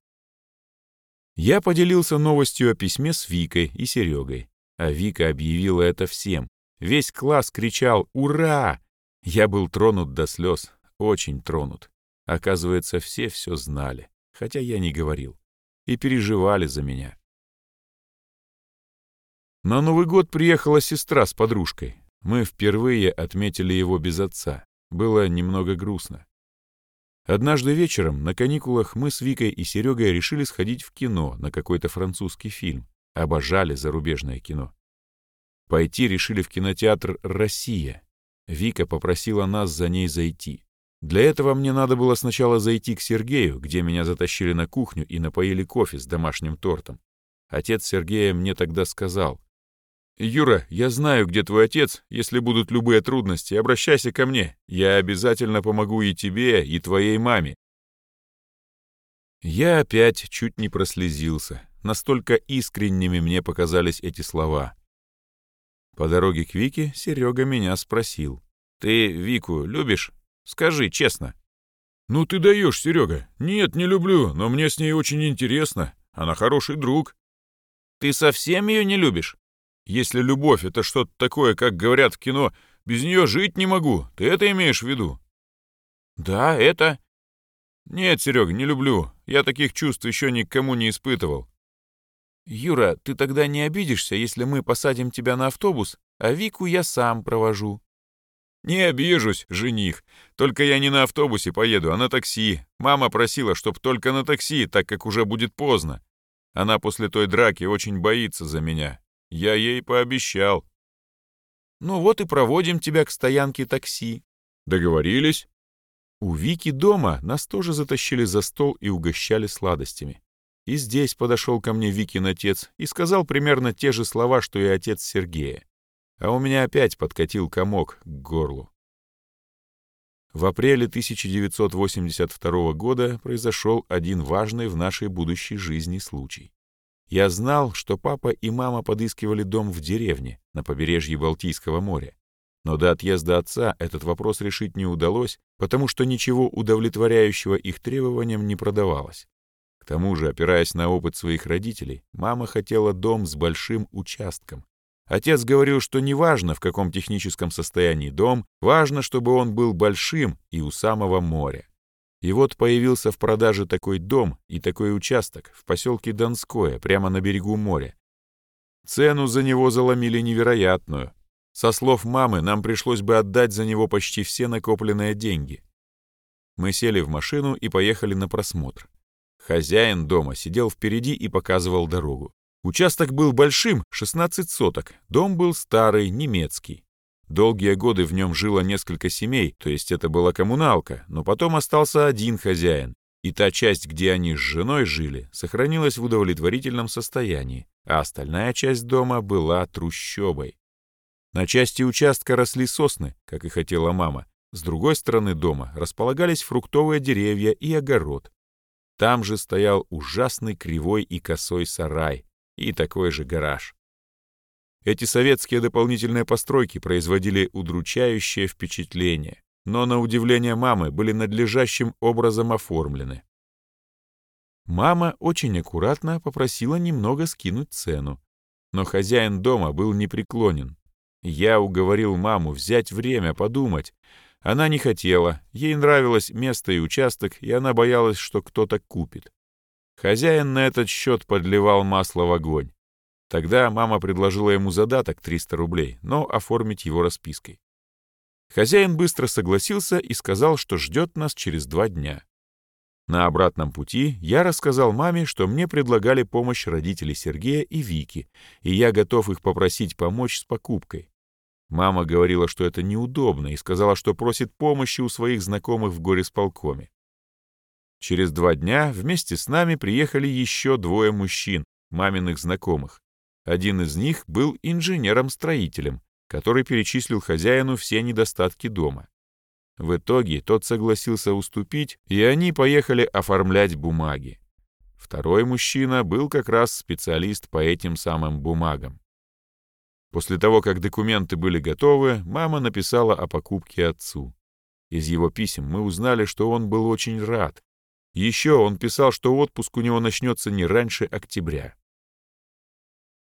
[SPEAKER 1] Я поделился новостью о письме с Викой и Серегой, а Вика объявила это всем. Весь класс кричал «Ура!». Я был тронут до слез, очень тронут. Оказывается, все все знали, хотя я не говорил, и переживали за меня. На Новый год приехала сестра с подружкой. Мы впервые отметили его без отца. Было немного грустно. Однажды вечером на каникулах мы с Викой и Серегой решили сходить в кино на какой-то французский фильм. Обожали зарубежное кино. Пойти решили в кинотеатр «Россия». Вика попросила нас за ней зайти. Для этого мне надо было сначала зайти к Сергею, где меня затащили на кухню и напоили кофе с домашним тортом. Отец Сергея мне тогда сказал, «Юра, я знаю, где твой отец. Если будут любые трудности, обращайся ко мне. Я обязательно помогу и тебе, и твоей маме». Я опять чуть не прослезился. Настолько искренними мне показались эти слова. По дороге к Вике Серега меня спросил. «Ты Вику любишь? Скажи честно». «Ну ты даешь, Серега. Нет, не люблю, но мне с ней очень интересно. Она хороший друг». «Ты совсем ее не любишь?» Если любовь — это что-то такое, как говорят в кино, без нее жить не могу, ты это имеешь в виду? Да, это... Нет, Серег, не люблю. Я таких чувств еще никому не испытывал. Юра, ты тогда не обидишься, если мы посадим тебя на автобус, а Вику я сам провожу. Не обижусь, жених. Только я не на автобусе поеду, а на такси. Мама просила, чтоб только на такси, так как уже будет поздно. Она после той драки очень боится за меня. Я ей пообещал. Ну вот и проводим тебя к стоянке такси. Договорились? У Вики дома нас тоже затащили за стол и угощали сладостями. И здесь подошел ко мне Викин отец и сказал примерно те же слова, что и отец Сергея. А у меня опять подкатил комок к горлу. В апреле 1982 года произошел один важный в нашей будущей жизни случай. Я знал, что папа и мама подыскивали дом в деревне на побережье Балтийского моря. Но до отъезда отца этот вопрос решить не удалось, потому что ничего удовлетворяющего их требованиям не продавалось. К тому же, опираясь на опыт своих родителей, мама хотела дом с большим участком. Отец говорил, что неважно, в каком техническом состоянии дом, важно, чтобы он был большим и у самого моря. И вот появился в продаже такой дом и такой участок в поселке Донское, прямо на берегу моря. Цену за него заломили невероятную. Со слов мамы, нам пришлось бы отдать за него почти все накопленные деньги. Мы сели в машину и поехали на просмотр. Хозяин дома сидел впереди и показывал дорогу. Участок был большим, 16 соток, дом был старый, немецкий. Долгие годы в нем жило несколько семей, то есть это была коммуналка, но потом остался один хозяин, и та часть, где они с женой жили, сохранилась в удовлетворительном состоянии, а остальная часть дома была трущобой. На части участка росли сосны, как и хотела мама. С другой стороны дома располагались фруктовые деревья и огород. Там же стоял ужасный кривой и косой сарай и такой же гараж. Эти советские дополнительные постройки производили удручающее впечатление, но на удивление мамы были надлежащим образом оформлены. Мама очень аккуратно попросила немного скинуть цену, но хозяин дома был непреклонен. Я уговорил маму взять время подумать. Она не хотела, ей нравилось место и участок, и она боялась, что кто-то купит. Хозяин на этот счет подливал масло в огонь. Тогда мама предложила ему задаток 300 рублей, но оформить его распиской. Хозяин быстро согласился и сказал, что ждет нас через два дня. На обратном пути я рассказал маме, что мне предлагали помощь родители Сергея и Вики, и я готов их попросить помочь с покупкой. Мама говорила, что это неудобно, и сказала, что просит помощи у своих знакомых в горисполкоме. Через два дня вместе с нами приехали еще двое мужчин, маминых знакомых. Один из них был инженером-строителем, который перечислил хозяину все недостатки дома. В итоге тот согласился уступить, и они поехали оформлять бумаги. Второй мужчина был как раз специалист по этим самым бумагам. После того, как документы были готовы, мама написала о покупке отцу. Из его писем мы узнали, что он был очень рад. Еще он писал, что отпуск у него начнется не раньше октября.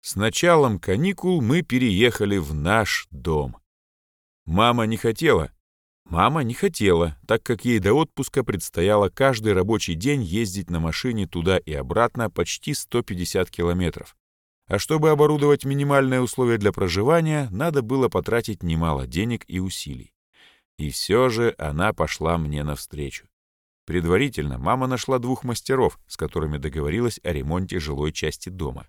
[SPEAKER 1] С началом каникул мы переехали в наш дом. Мама не хотела. Мама не хотела, так как ей до отпуска предстояло каждый рабочий день ездить на машине туда и обратно почти 150 километров. А чтобы оборудовать минимальные условия для проживания, надо было потратить немало денег и усилий. И все же она пошла мне навстречу. Предварительно мама нашла двух мастеров, с которыми договорилась о ремонте жилой части дома.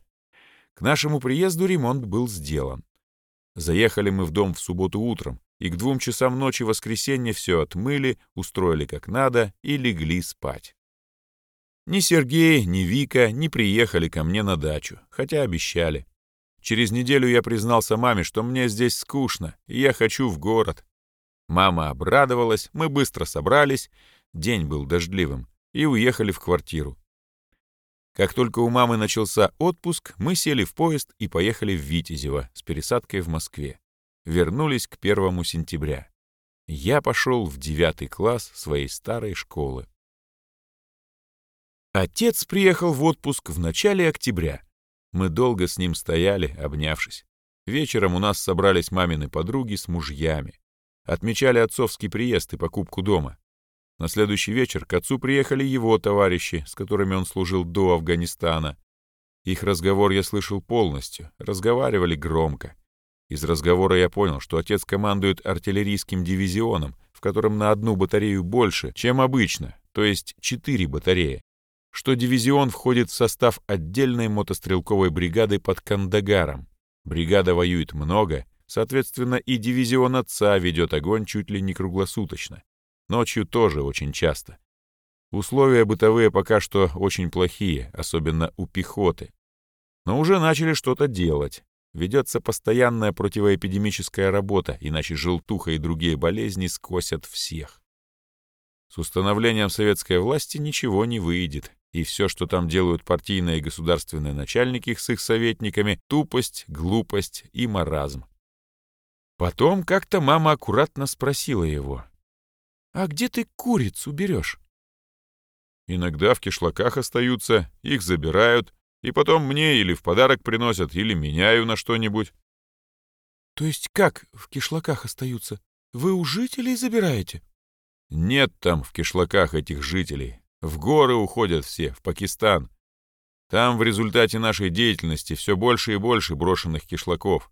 [SPEAKER 1] К нашему приезду ремонт был сделан. Заехали мы в дом в субботу утром, и к двум часам ночи воскресенья все отмыли, устроили как надо и легли спать. Ни Сергей, ни Вика не приехали ко мне на дачу, хотя обещали. Через неделю я признался маме, что мне здесь скучно, и я хочу в город. Мама обрадовалась, мы быстро собрались, день был дождливым, и уехали в квартиру. Как только у мамы начался отпуск, мы сели в поезд и поехали в Витязево с пересадкой в Москве. Вернулись к первому сентября. Я пошел в девятый класс своей старой школы. Отец приехал в отпуск в начале октября. Мы долго с ним стояли, обнявшись. Вечером у нас собрались мамины подруги с мужьями. Отмечали отцовский приезд и покупку дома. На следующий вечер к отцу приехали его товарищи, с которыми он служил до Афганистана. Их разговор я слышал полностью, разговаривали громко. Из разговора я понял, что отец командует артиллерийским дивизионом, в котором на одну батарею больше, чем обычно, то есть четыре батареи. Что дивизион входит в состав отдельной мотострелковой бригады под Кандагаром. Бригада воюет много, соответственно, и дивизион отца ведет огонь чуть ли не круглосуточно. Ночью тоже очень часто. Условия бытовые пока что очень плохие, особенно у пехоты. Но уже начали что-то делать. Ведется постоянная противоэпидемическая работа, иначе желтуха и другие болезни скосят всех. С установлением советской власти ничего не выйдет, и все, что там делают партийные и государственные начальники с их советниками, тупость, глупость и маразм. Потом как-то мама аккуратно спросила его, «А где ты курицу берешь?» «Иногда в кишлаках остаются, их забирают, и потом мне или в подарок приносят, или меняю на что-нибудь».
[SPEAKER 2] «То есть как в кишлаках остаются? Вы у жителей забираете?»
[SPEAKER 1] «Нет там в кишлаках этих жителей. В горы уходят все, в Пакистан. Там в результате нашей деятельности все больше и больше брошенных кишлаков.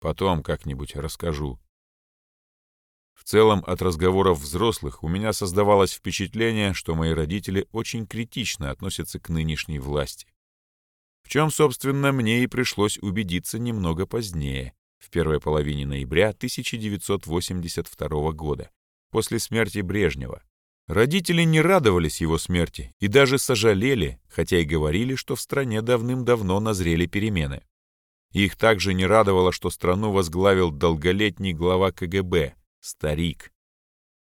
[SPEAKER 1] Потом как-нибудь расскажу». В целом, от разговоров взрослых у меня создавалось впечатление, что мои родители очень критично относятся к нынешней власти. В чем, собственно, мне и пришлось убедиться немного позднее, в первой половине ноября 1982 года, после смерти Брежнева. Родители не радовались его смерти и даже сожалели, хотя и говорили, что в стране давным-давно назрели перемены. Их также не радовало, что страну возглавил долголетний глава КГБ, старик.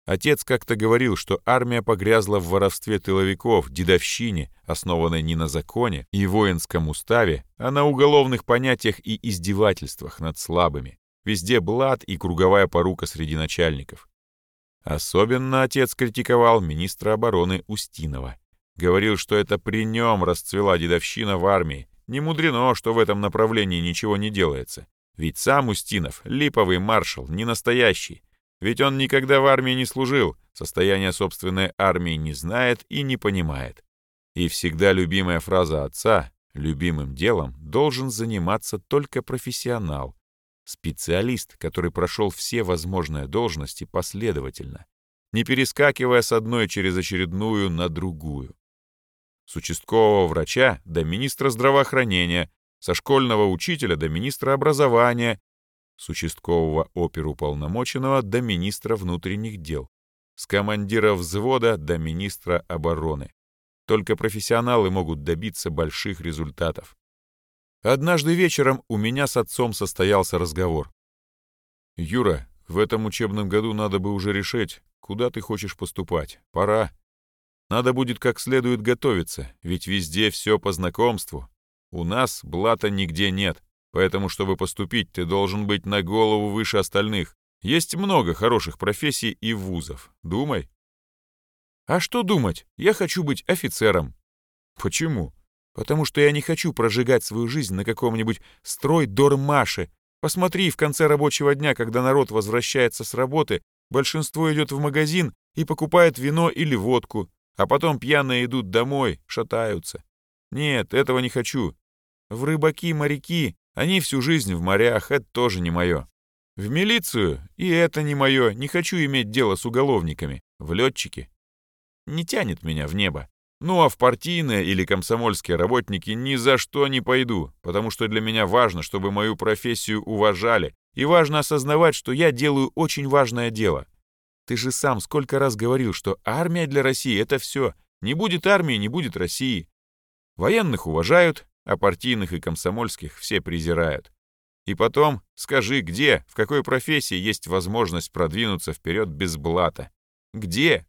[SPEAKER 1] Отец как-то говорил, что армия погрязла в воровстве тыловиков, дедовщине, основанной не на законе и воинском уставе, а на уголовных понятиях и издевательствах над слабыми. Везде блат и круговая порука среди начальников. Особенно отец критиковал министра обороны Устинова. Говорил, что это при нем расцвела дедовщина в армии. Не мудрено, что в этом направлении ничего не делается. Ведь сам Устинов — липовый маршал, не настоящий. Ведь он никогда в армии не служил, состояние собственной армии не знает и не понимает. И всегда любимая фраза отца «любимым делом должен заниматься только профессионал», специалист, который прошел все возможные должности последовательно, не перескакивая с одной через очередную на другую. С участкового врача до министра здравоохранения, со школьного учителя до министра образования с участкового оперуполномоченного до министра внутренних дел, с командира взвода до министра обороны. Только профессионалы могут добиться больших результатов. Однажды вечером у меня с отцом состоялся разговор. «Юра, в этом учебном году надо бы уже решить, куда ты хочешь поступать. Пора. Надо будет как следует готовиться, ведь везде все по знакомству. У нас блата нигде нет. Поэтому, чтобы поступить, ты должен быть на голову выше остальных. Есть много хороших профессий и вузов. Думай. А что думать? Я хочу быть офицером. Почему? Потому что я не хочу прожигать свою жизнь на каком-нибудь строй-дормаше. Посмотри, в конце рабочего дня, когда народ возвращается с работы, большинство идет в магазин и покупает вино или водку, а потом пьяные идут домой, шатаются. Нет, этого не хочу. В рыбаки-моряки, они всю жизнь в морях, это тоже не мое. В милицию, и это не мое, не хочу иметь дело с уголовниками. В летчики. Не тянет меня в небо. Ну а в партийные или комсомольские работники ни за что не пойду, потому что для меня важно, чтобы мою профессию уважали, и важно осознавать, что я делаю очень важное дело. Ты же сам сколько раз говорил, что армия для России — это все. Не будет армии, не будет России. Военных уважают, а партийных и комсомольских все презирают. И потом скажи, где, в какой профессии есть возможность продвинуться вперед без блата? Где?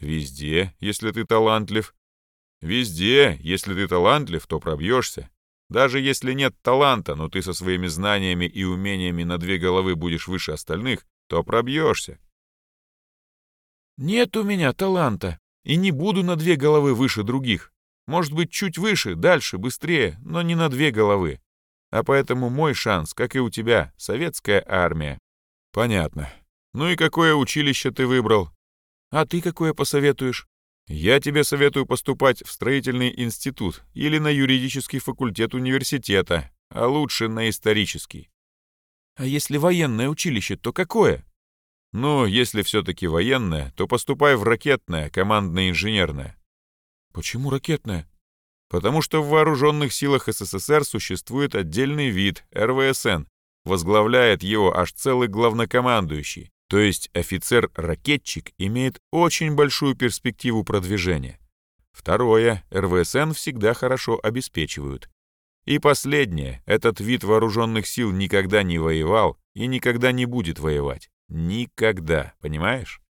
[SPEAKER 1] Везде, если ты талантлив. Везде, если ты талантлив, то пробьешься. Даже если нет таланта, но ты со своими знаниями и умениями на две головы будешь выше остальных, то пробьешься. Нет у меня таланта, и не буду на две головы выше других. Может быть, чуть выше, дальше, быстрее, но не на две головы. А поэтому мой шанс, как и у тебя, советская армия. Понятно. Ну и какое училище ты выбрал? А ты какое посоветуешь? Я тебе советую поступать в строительный институт или на юридический факультет университета, а лучше на исторический. А если военное училище, то какое? Ну, если все-таки военное, то поступай в ракетное, командно-инженерное. Почему ракетное? Потому что в вооруженных силах СССР существует отдельный вид, РВСН. Возглавляет его аж целый главнокомандующий, то есть офицер-ракетчик имеет очень большую перспективу продвижения. Второе, РВСН всегда хорошо обеспечивают. И последнее, этот вид вооруженных сил никогда не воевал и никогда не будет воевать. Никогда, понимаешь?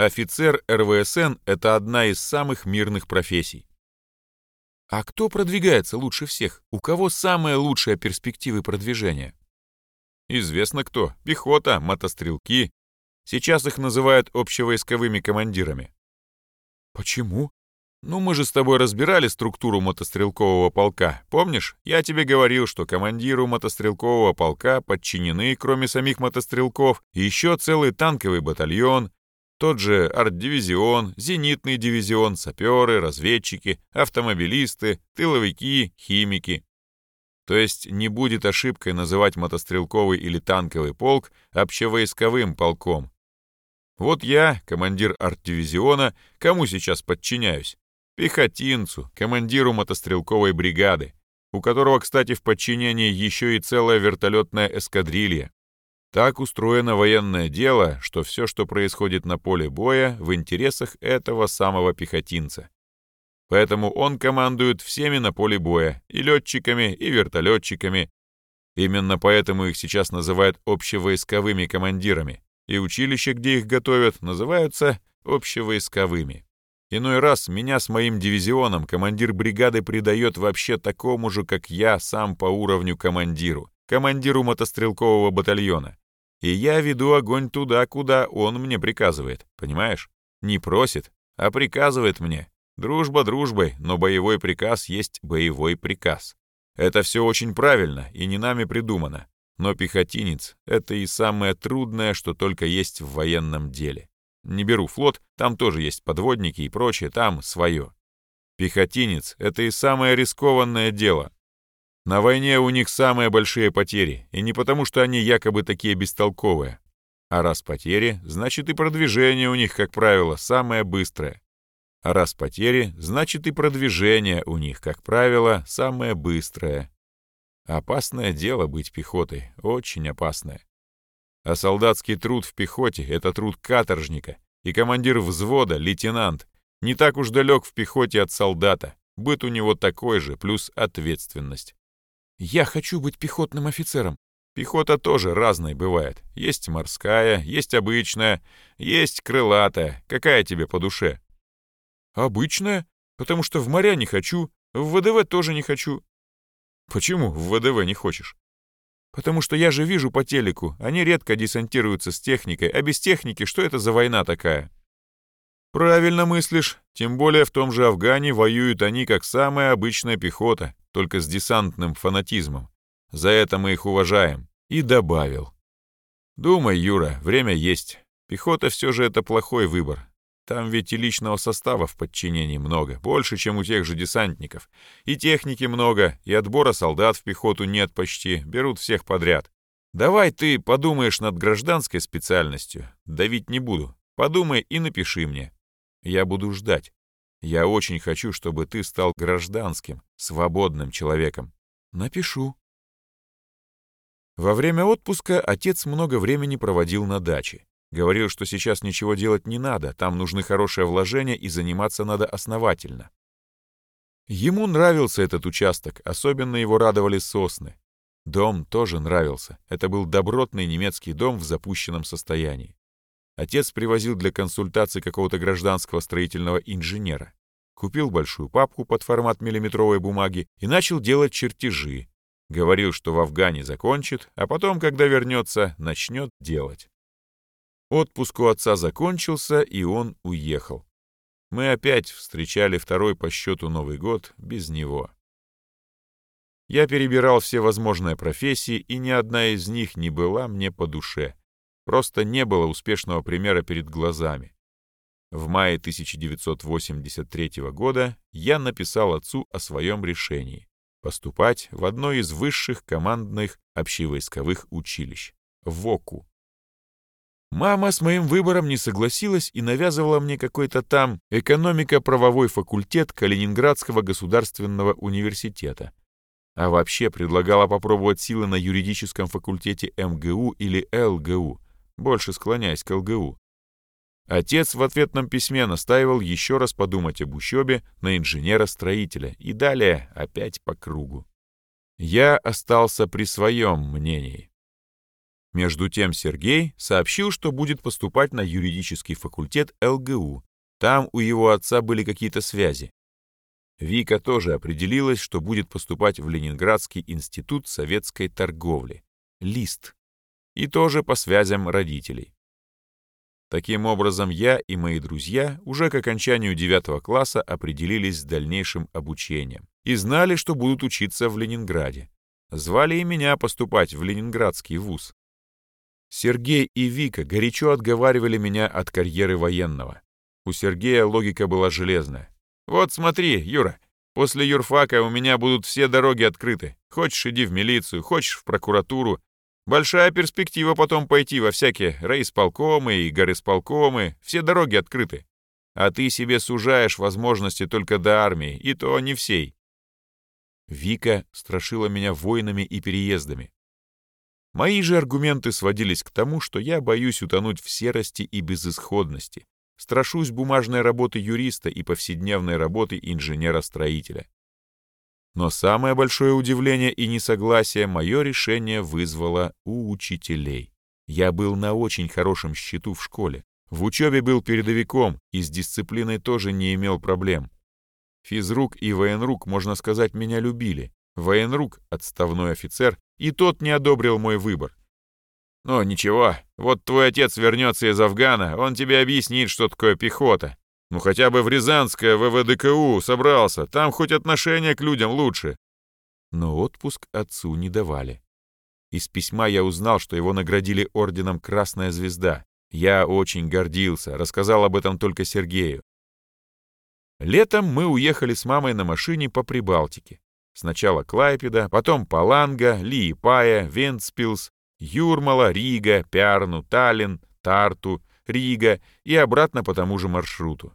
[SPEAKER 1] Офицер РВСН — это одна из самых мирных профессий. А кто продвигается лучше всех? У кого самые лучшие перспективы продвижения? Известно кто. Пехота, мотострелки. Сейчас их называют общевойсковыми командирами. Почему? Ну, мы же с тобой разбирали структуру мотострелкового полка. Помнишь? Я тебе говорил, что командиру мотострелкового полка подчинены, кроме самих мотострелков, еще целый танковый батальон, тот же арт-дивизион, зенитный дивизион, саперы, разведчики, автомобилисты, тыловики, химики. То есть не будет ошибкой называть мотострелковый или танковый полк общевойсковым полком. Вот я, командир арт-дивизиона, кому сейчас подчиняюсь? Пехотинцу, командиру мотострелковой бригады, у которого, кстати, в подчинении еще и целая вертолетная эскадрилья. Так устроено военное дело, что все, что происходит на поле боя, в интересах этого самого пехотинца. Поэтому он командует всеми на поле боя, и летчиками, и вертолетчиками. Именно поэтому их сейчас называют общевойсковыми командирами, и училища, где их готовят, называются общевойсковыми. Иной раз меня с моим дивизионом командир бригады придает вообще такому же, как я сам по уровню командиру, командиру мотострелкового батальона. И я веду огонь туда, куда он мне приказывает, понимаешь? Не просит, а приказывает мне. Дружба дружбой, но боевой приказ есть боевой приказ. Это все очень правильно и не нами придумано. Но пехотинец — это и самое трудное, что только есть в военном деле. Не беру флот, там тоже есть подводники и прочее, там свое. Пехотинец — это и самое рискованное дело. На войне у них самые большие потери, и не потому, что они якобы такие бестолковые. А раз потери, значит и продвижение у них, как правило, самое быстрое. А раз потери, значит и продвижение у них, как правило, самое быстрое. Опасное дело быть пехотой, очень опасное. А солдатский труд в пехоте — это труд каторжника, и командир взвода, лейтенант, не так уж далек в пехоте от солдата. Быт у него такой же, плюс ответственность. «Я хочу быть пехотным офицером». Пехота тоже разной бывает. Есть морская, есть обычная, есть крылатая. Какая тебе по душе? Обычная, потому что в моря не хочу, в ВДВ тоже не хочу. Почему в ВДВ не хочешь? Потому что я же вижу по телеку, они редко десантируются с техникой, а без техники что это за война такая? Правильно мыслишь, тем более в том же Афгане воюют они как самая обычная пехота, только с десантным фанатизмом. За это мы их уважаем. И добавил. Думай, Юра, время есть. Пехота все же это плохой выбор. Там ведь и личного состава в подчинении много, больше, чем у тех же десантников. И техники много, и отбора солдат в пехоту нет почти, берут всех подряд. Давай ты подумаешь над гражданской специальностью. Давить не буду. Подумай и напиши мне. Я буду ждать. Я очень хочу, чтобы ты стал гражданским, свободным человеком. Напишу. Во время отпуска отец много времени проводил на даче. Говорил, что сейчас ничего делать не надо, там нужны хорошие вложения и заниматься надо основательно. Ему нравился этот участок, особенно его радовали сосны. Дом тоже нравился. Это был добротный немецкий дом в запущенном состоянии. Отец привозил для консультации какого-то гражданского строительного инженера. Купил большую папку под формат миллиметровой бумаги и начал делать чертежи. Говорил, что в Афгане закончит, а потом, когда вернется, начнет делать. Отпуск у отца закончился, и он уехал. Мы опять встречали второй по счету Новый год без него. Я перебирал все возможные профессии, и ни одна из них не была мне по душе. Просто не было успешного примера перед глазами. В мае 1983 года я написал отцу о своем решении поступать в одно из высших командных общевойсковых училищ — ВОКУ. Мама с моим выбором не согласилась и навязывала мне какой-то там экономико-правовой факультет Калининградского государственного университета. А вообще предлагала попробовать силы на юридическом факультете МГУ или ЛГУ, больше склоняясь к ЛГУ. Отец в ответном письме настаивал еще раз подумать об учебе на инженера-строителя и далее опять по кругу. Я остался при своем мнении. Между тем Сергей сообщил, что будет поступать на юридический факультет ЛГУ. Там у его отца были какие-то связи. Вика тоже определилась, что будет поступать в Ленинградский институт советской торговли, ЛИСТ, и тоже по связям родителей. Таким образом, я и мои друзья уже к окончанию девятого класса определились с дальнейшим обучением и знали, что будут учиться в Ленинграде. Звали и меня поступать в Ленинградский вуз. Сергей и Вика горячо отговаривали меня от карьеры военного. У Сергея логика была железная. «Вот смотри, Юра, после юрфака у меня будут все дороги открыты. Хочешь, иди в милицию, хочешь, в прокуратуру. Большая перспектива потом пойти во всякие райисполкомы и горисполкомы, все дороги открыты. А ты себе сужаешь возможности только до армии, и то не всей». Вика страшила меня войнами и переездами. Мои же аргументы сводились к тому, что я боюсь утонуть в серости и безысходности, страшусь бумажной работы юриста и повседневной работы инженера-строителя. Но самое большое удивление и несогласие мое решение вызвало у учителей. Я был на очень хорошем счету в школе. В учебе был передовиком и с дисциплиной тоже не имел проблем. Физрук и военрук, можно сказать, меня любили. Военрук, отставной офицер, и тот не одобрил мой выбор. «Ну, ничего, вот твой отец вернется из Афгана, он тебе объяснит, что такое пехота. Ну, хотя бы в Рязанское ВВДКУ собрался, там хоть отношение к людям лучше». Но отпуск отцу не давали. Из письма я узнал, что его наградили орденом «Красная звезда». Я очень гордился, рассказал об этом только Сергею. Летом мы уехали с мамой на машине по Прибалтике. Сначала Клайпеда, потом Паланга, Лиепая, Вентспилс, Юрмала, Рига, Пярну, Таллин, Тарту, Рига и обратно по тому же маршруту.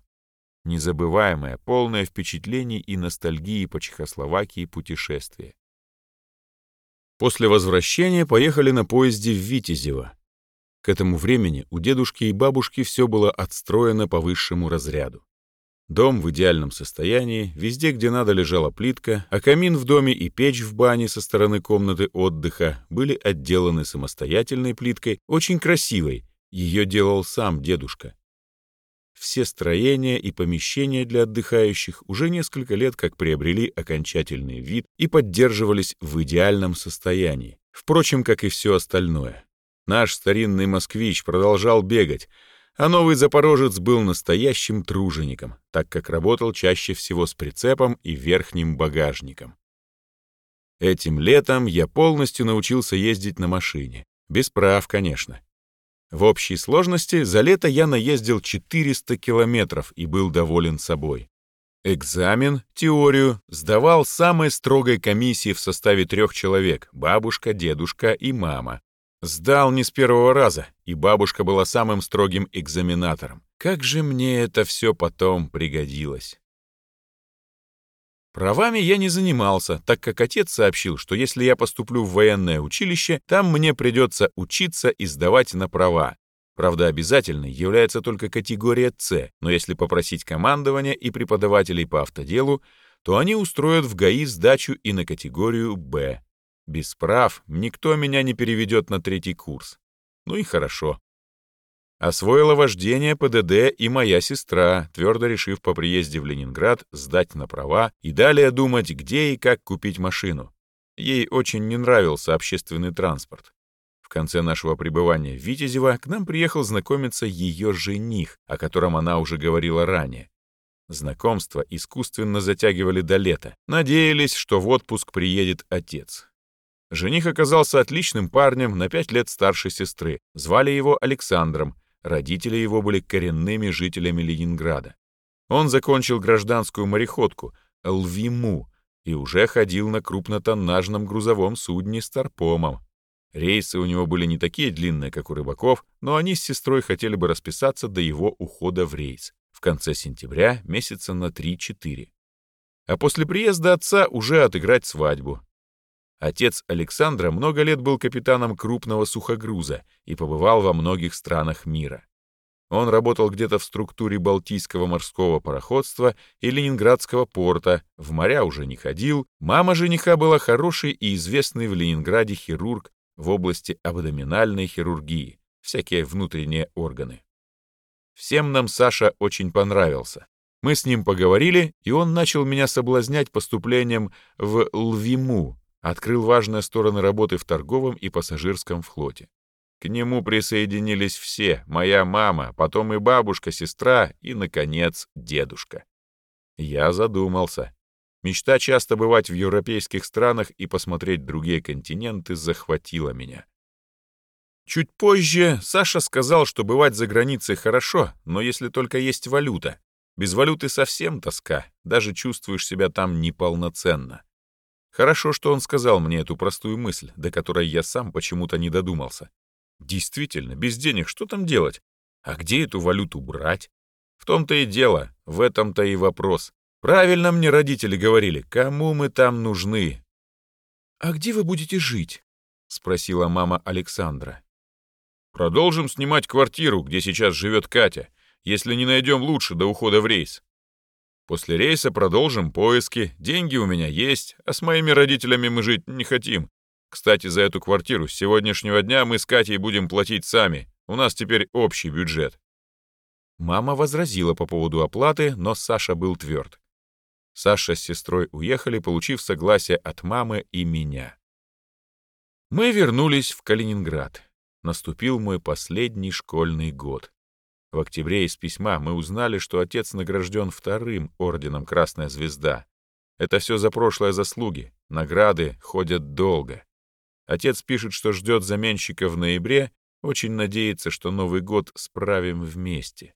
[SPEAKER 1] Незабываемое, полное впечатлений и ностальгии по Чехословакии путешествие. После возвращения поехали на поезде в Витязево. К этому времени у дедушки и бабушки все было отстроено по высшему разряду. Дом в идеальном состоянии, везде, где надо, лежала плитка, а камин в доме и печь в бане со стороны комнаты отдыха были отделаны самостоятельной плиткой, очень красивой, ее делал сам дедушка. Все строения и помещения для отдыхающих уже несколько лет как приобрели окончательный вид и поддерживались в идеальном состоянии, впрочем, как и все остальное. Наш старинный москвич продолжал бегать, а новый запорожец был настоящим тружеником, так как работал чаще всего с прицепом и верхним багажником. Этим летом я полностью научился ездить на машине. Без прав, конечно. В общей сложности за лето я наездил 400 километров и был доволен собой. Экзамен, теорию, сдавал самой строгой комиссии в составе трех человек — бабушка, дедушка и мама. Сдал не с первого раза, и бабушка была самым строгим экзаменатором. Как же мне это все потом пригодилось. Правами я не занимался, так как отец сообщил, что если я поступлю в военное училище, там мне придется учиться и сдавать на права. Правда, обязательной является только категория «С», но если попросить командования и преподавателей по автоделу, то они устроят в ГАИ сдачу и на категорию «Б». Без прав никто меня не переведет на третий курс. Ну и хорошо. Освоила вождение ПДД и моя сестра, твердо решив по приезде в Ленинград сдать на права и далее думать, где и как купить машину. Ей очень не нравился общественный транспорт. В конце нашего пребывания в Витязево к нам приехал знакомиться ее жених, о котором она уже говорила ранее. Знакомство искусственно затягивали до лета. Надеялись, что в отпуск приедет отец. Жених оказался отличным парнем на пять лет старше сестры. Звали его Александром, Родители его были коренными жителями Ленинграда. Он закончил гражданскую мореходку «Лвиму» и уже ходил на крупнотоннажном грузовом судне с торпомом. Рейсы у него были не такие длинные, как у рыбаков, но они с сестрой хотели бы расписаться до его ухода в рейс в конце сентября, месяца на 3-4. А после приезда отца уже отыграть свадьбу, Отец Александра много лет был капитаном крупного сухогруза и побывал во многих странах мира. Он работал где-то в структуре Балтийского морского пароходства и Ленинградского порта, в моря уже не ходил. Мама жениха была хороший и известный в Ленинграде хирург в области абдоминальной хирургии, всякие внутренние органы. Всем нам Саша очень понравился. Мы с ним поговорили, и он начал меня соблазнять поступлением в Лвиму, открыл важные стороны работы в торговом и пассажирском флоте. К нему присоединились все, моя мама, потом и бабушка, сестра и, наконец, дедушка. Я задумался. Мечта часто бывать в европейских странах и посмотреть другие континенты захватила меня. Чуть позже Саша сказал, что бывать за границей хорошо, но если только есть валюта. Без валюты совсем тоска, даже чувствуешь себя там неполноценно. Хорошо, что он сказал мне эту простую мысль, до которой я сам почему-то не додумался. Действительно, без денег что там делать? А где эту валюту брать? В том-то и дело, в этом-то и вопрос. Правильно мне родители говорили, кому мы там нужны. «А где вы будете жить?» — спросила мама Александра. «Продолжим снимать квартиру, где сейчас живет Катя, если не найдем лучше до ухода в рейс. После рейса продолжим поиски, деньги у меня есть, а с моими родителями мы жить не хотим. Кстати, за эту квартиру с сегодняшнего дня мы с Катей будем платить сами. У нас теперь общий бюджет». Мама возразила по поводу оплаты, но Саша был тверд. Саша с сестрой уехали, получив согласие от мамы и меня. Мы вернулись в Калининград. Наступил мой последний школьный год. В октябре из письма мы узнали, что отец награжден вторым орденом Красная Звезда. Это все за прошлые заслуги, награды ходят долго. Отец пишет, что ждет заменщика в ноябре, очень надеется, что Новый год справим вместе.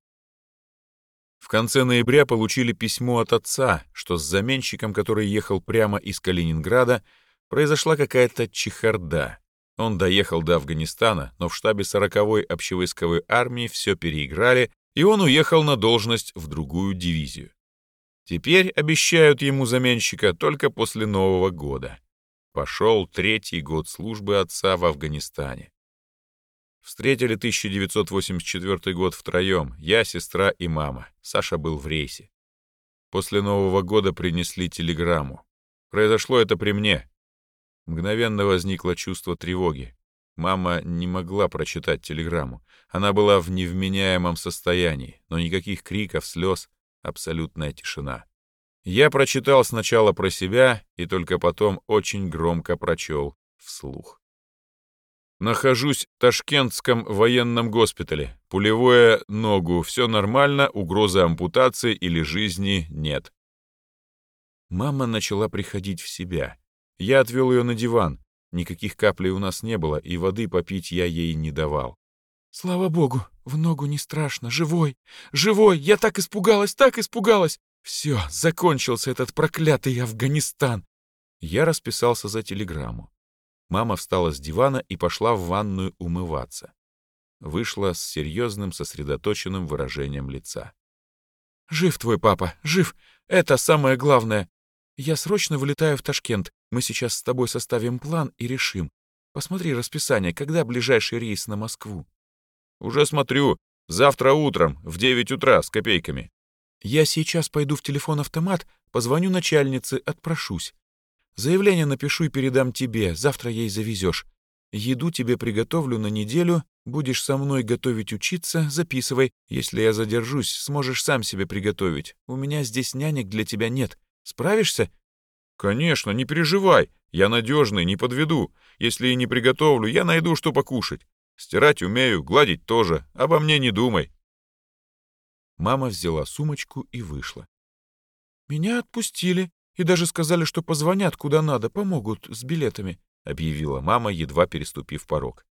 [SPEAKER 1] В конце ноября получили письмо от отца, что с заменщиком, который ехал прямо из Калининграда, произошла какая-то чехарда. Он доехал до Афганистана, но в штабе 40-й общевойсковой армии все переиграли, и он уехал на должность в другую дивизию. Теперь обещают ему заменщика только после Нового года. Пошел третий год службы отца в Афганистане. Встретили 1984 год втроем, я, сестра и мама. Саша был в рейсе. После Нового года принесли телеграмму. Произошло это при мне, Мгновенно возникло чувство тревоги. Мама не могла прочитать телеграмму. Она была в невменяемом состоянии, но никаких криков, слез, абсолютная тишина. Я прочитал сначала про себя и только потом очень громко прочел вслух. Нахожусь в Ташкентском военном госпитале. Пулевое ногу, все нормально, угрозы ампутации или жизни нет. Мама начала приходить в себя. Я отвел ее на диван. Никаких каплей у нас не было, и воды попить я ей не давал.
[SPEAKER 2] Слава богу, в ногу не страшно, живой, живой, я так испугалась, так испугалась. Все, закончился этот проклятый Афганистан. Я расписался за телеграмму. Мама встала с дивана и пошла в ванную умываться. Вышла с серьезным, сосредоточенным выражением лица. «Жив твой папа, жив. Это самое главное. Я срочно вылетаю в Ташкент. Мы сейчас с тобой составим план и решим. Посмотри расписание, когда ближайший рейс на Москву».
[SPEAKER 1] «Уже смотрю. Завтра утром, в 9 утра, с копейками».
[SPEAKER 2] «Я сейчас пойду в телефон-автомат, позвоню начальнице, отпрошусь. Заявление напишу и передам тебе, завтра ей завезешь. Еду тебе приготовлю на неделю, будешь со мной готовить учиться, записывай. Если я задержусь, сможешь сам себе приготовить. У меня здесь нянек для тебя нет. Справишься?»
[SPEAKER 1] «Конечно, не переживай. Я надежный, не подведу. Если и не приготовлю, я найду, что покушать. Стирать умею, гладить тоже. Обо мне не думай».
[SPEAKER 2] Мама взяла сумочку и вышла. «Меня отпустили и даже сказали, что позвонят куда надо, помогут с билетами», — объявила мама, едва переступив порог.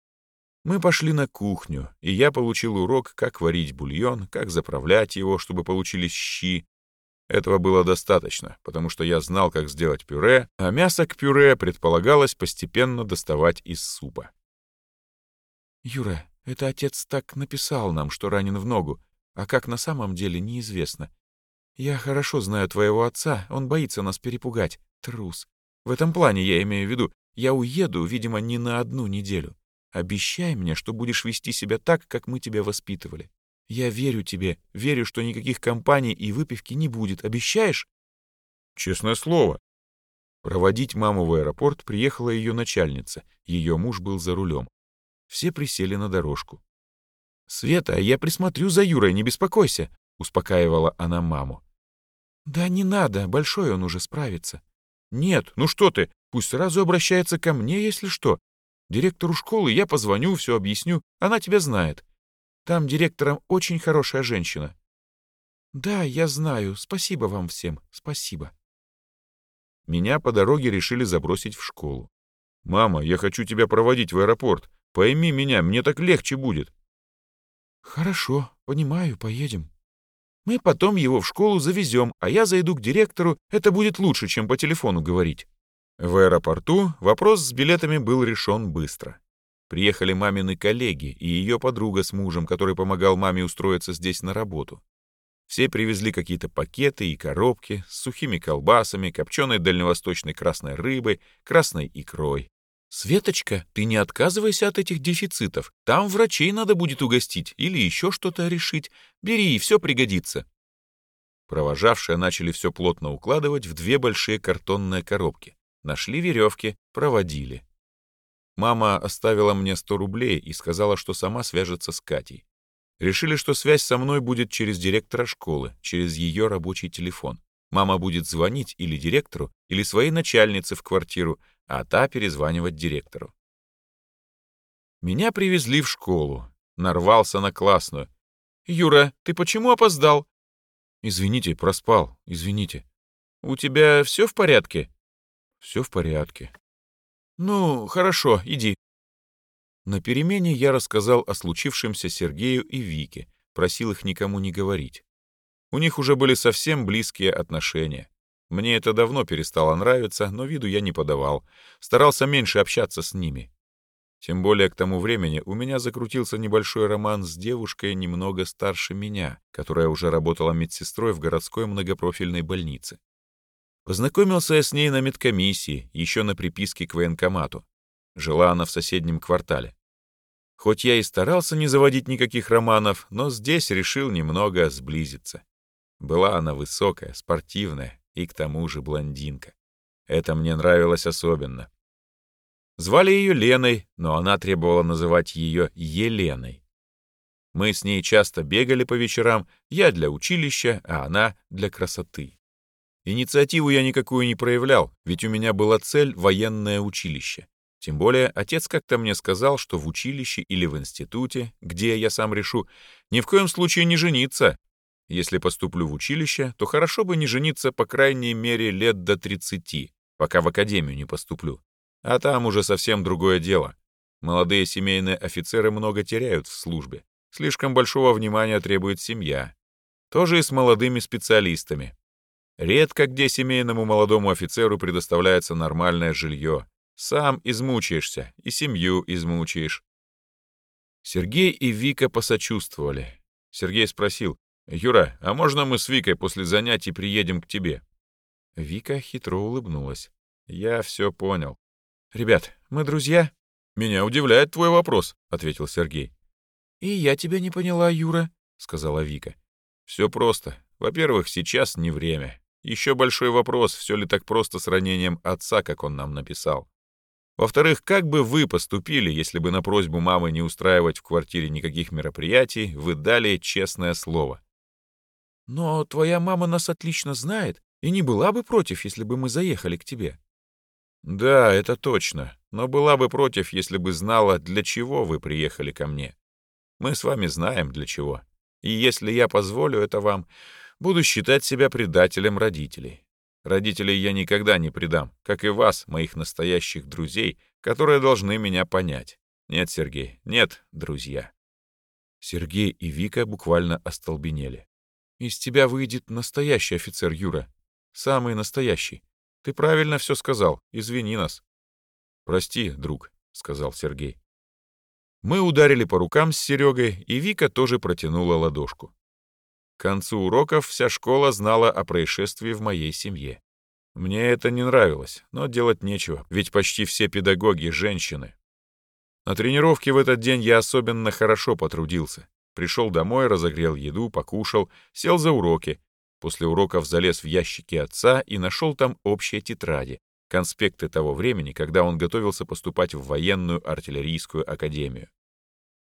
[SPEAKER 2] Мы пошли на кухню, и я получил урок, как варить бульон, как заправлять его, чтобы получились щи. Этого было достаточно, потому что я знал, как сделать пюре, а мясо к пюре предполагалось постепенно доставать из супа. «Юра, это отец так написал нам, что ранен в ногу, а как на самом деле, неизвестно. Я хорошо знаю твоего отца, он боится нас перепугать. Трус. В этом плане я имею в виду, я уеду, видимо, не на одну неделю. Обещай мне, что будешь вести себя так, как мы тебя воспитывали. Я верю тебе, верю, что никаких компаний и выпивки не будет. Обещаешь?
[SPEAKER 1] Честное слово.
[SPEAKER 2] Проводить маму в аэропорт приехала ее начальница. Ее муж был за рулем. Все присели на дорожку. «Света, я присмотрю за Юрой, не беспокойся», — успокаивала она маму. «Да не надо, большой он уже справится». «Нет, ну что ты, пусть сразу обращается ко мне, если что. Директору школы я позвоню, все объясню, она тебя знает. Там директором очень хорошая женщина». «Да, я знаю, спасибо вам всем, спасибо».
[SPEAKER 1] Меня по дороге решили забросить в школу. «Мама, я хочу тебя проводить в аэропорт. Пойми меня, мне так легче будет».
[SPEAKER 2] «Хорошо, понимаю, поедем. Мы потом его в школу завезем, а я зайду к директору, это будет лучше, чем по телефону говорить».
[SPEAKER 1] В аэропорту вопрос с билетами был решен быстро. Приехали мамины коллеги и ее подруга с мужем, который помогал маме устроиться здесь на работу. Все привезли какие-то пакеты и коробки с сухими колбасами, копченой дальневосточной красной рыбой, красной икрой.
[SPEAKER 2] «Светочка, ты не отказывайся от этих дефицитов. Там врачей надо будет угостить или еще что-то решить. Бери, все пригодится».
[SPEAKER 1] Провожавшие начали все плотно укладывать в две большие картонные коробки. Нашли веревки, проводили. Мама оставила мне 100 рублей и сказала, что сама свяжется с Катей. Решили, что связь со мной будет через директора школы, через ее рабочий телефон. Мама будет звонить или директору, или своей начальнице в квартиру, а та перезванивать директору. Меня привезли в школу. Нарвался на классную. «Юра, ты почему опоздал?»
[SPEAKER 2] «Извините, проспал, извините».
[SPEAKER 1] «У тебя все в порядке?»
[SPEAKER 2] «Все в порядке».
[SPEAKER 1] «Ну, хорошо, иди».
[SPEAKER 2] На перемене я рассказал о случившемся Сергею и Вике, просил их никому не говорить.
[SPEAKER 1] У них уже были совсем близкие отношения. Мне это давно перестало нравиться, но виду я не подавал. Старался меньше общаться с ними. Тем более к тому времени у меня закрутился небольшой роман с девушкой немного старше меня, которая уже работала медсестрой в городской многопрофильной больнице. Познакомился я с ней на медкомиссии, еще на приписке к военкомату. Жила она в соседнем квартале. Хоть я и старался не заводить никаких романов, но здесь решил немного сблизиться. Была она высокая, спортивная, и к тому же блондинка. Это мне нравилось особенно. Звали ее Леной, но она требовала называть ее Еленой. Мы с ней часто бегали по вечерам, я для училища, а она для красоты. Инициативу я никакую не проявлял, ведь у меня была цель — военное училище. Тем более отец как-то мне сказал, что в училище или в институте, где я сам решу, ни в коем случае не жениться, если поступлю в училище, то хорошо бы не жениться по крайней мере лет до 30, пока в академию не поступлю. А там уже совсем другое дело. Молодые семейные офицеры много теряют в службе. Слишком большого внимания требует семья. Тоже и с молодыми специалистами. Редко где семейному молодому офицеру предоставляется нормальное жилье. Сам измучаешься и семью измучаешь. Сергей и Вика посочувствовали. Сергей спросил, «Юра, а можно мы с Викой после занятий приедем к тебе?» Вика хитро улыбнулась. «Я все понял. Ребят, мы друзья?» «Меня удивляет твой вопрос», — ответил Сергей.
[SPEAKER 2] «И я тебя не поняла, Юра», — сказала Вика.
[SPEAKER 1] «Все просто. Во-первых, сейчас не время. Еще большой вопрос, все ли так просто с ранением отца, как он нам написал. Во-вторых, как бы вы поступили, если бы на просьбу мамы не устраивать в квартире никаких мероприятий вы дали честное слово?
[SPEAKER 2] Но твоя мама нас отлично знает и не была бы против, если бы мы заехали к тебе.
[SPEAKER 1] Да, это точно, но была бы против, если бы знала, для чего вы приехали ко мне. Мы с вами знаем, для чего. И если я позволю это вам, буду считать себя предателем родителей. Родителей я никогда не предам, как и вас, моих настоящих друзей, которые должны меня понять. Нет, Сергей, нет, друзья. Сергей и Вика буквально остолбенели.
[SPEAKER 2] Из тебя выйдет настоящий офицер, Юра. Самый настоящий. Ты правильно все сказал. Извини нас.
[SPEAKER 1] Прости, друг, сказал Сергей. Мы ударили по рукам с Серегой, и Вика тоже протянула ладошку. К концу уроков вся школа знала о происшествии в моей семье. Мне это не нравилось, но делать нечего, ведь почти все педагоги — женщины. На тренировке в этот день я особенно хорошо потрудился. Пришел домой, разогрел еду, покушал, сел за уроки. После уроков залез в ящики отца и нашел там общие тетради, конспекты того времени, когда он готовился поступать в военную артиллерийскую академию.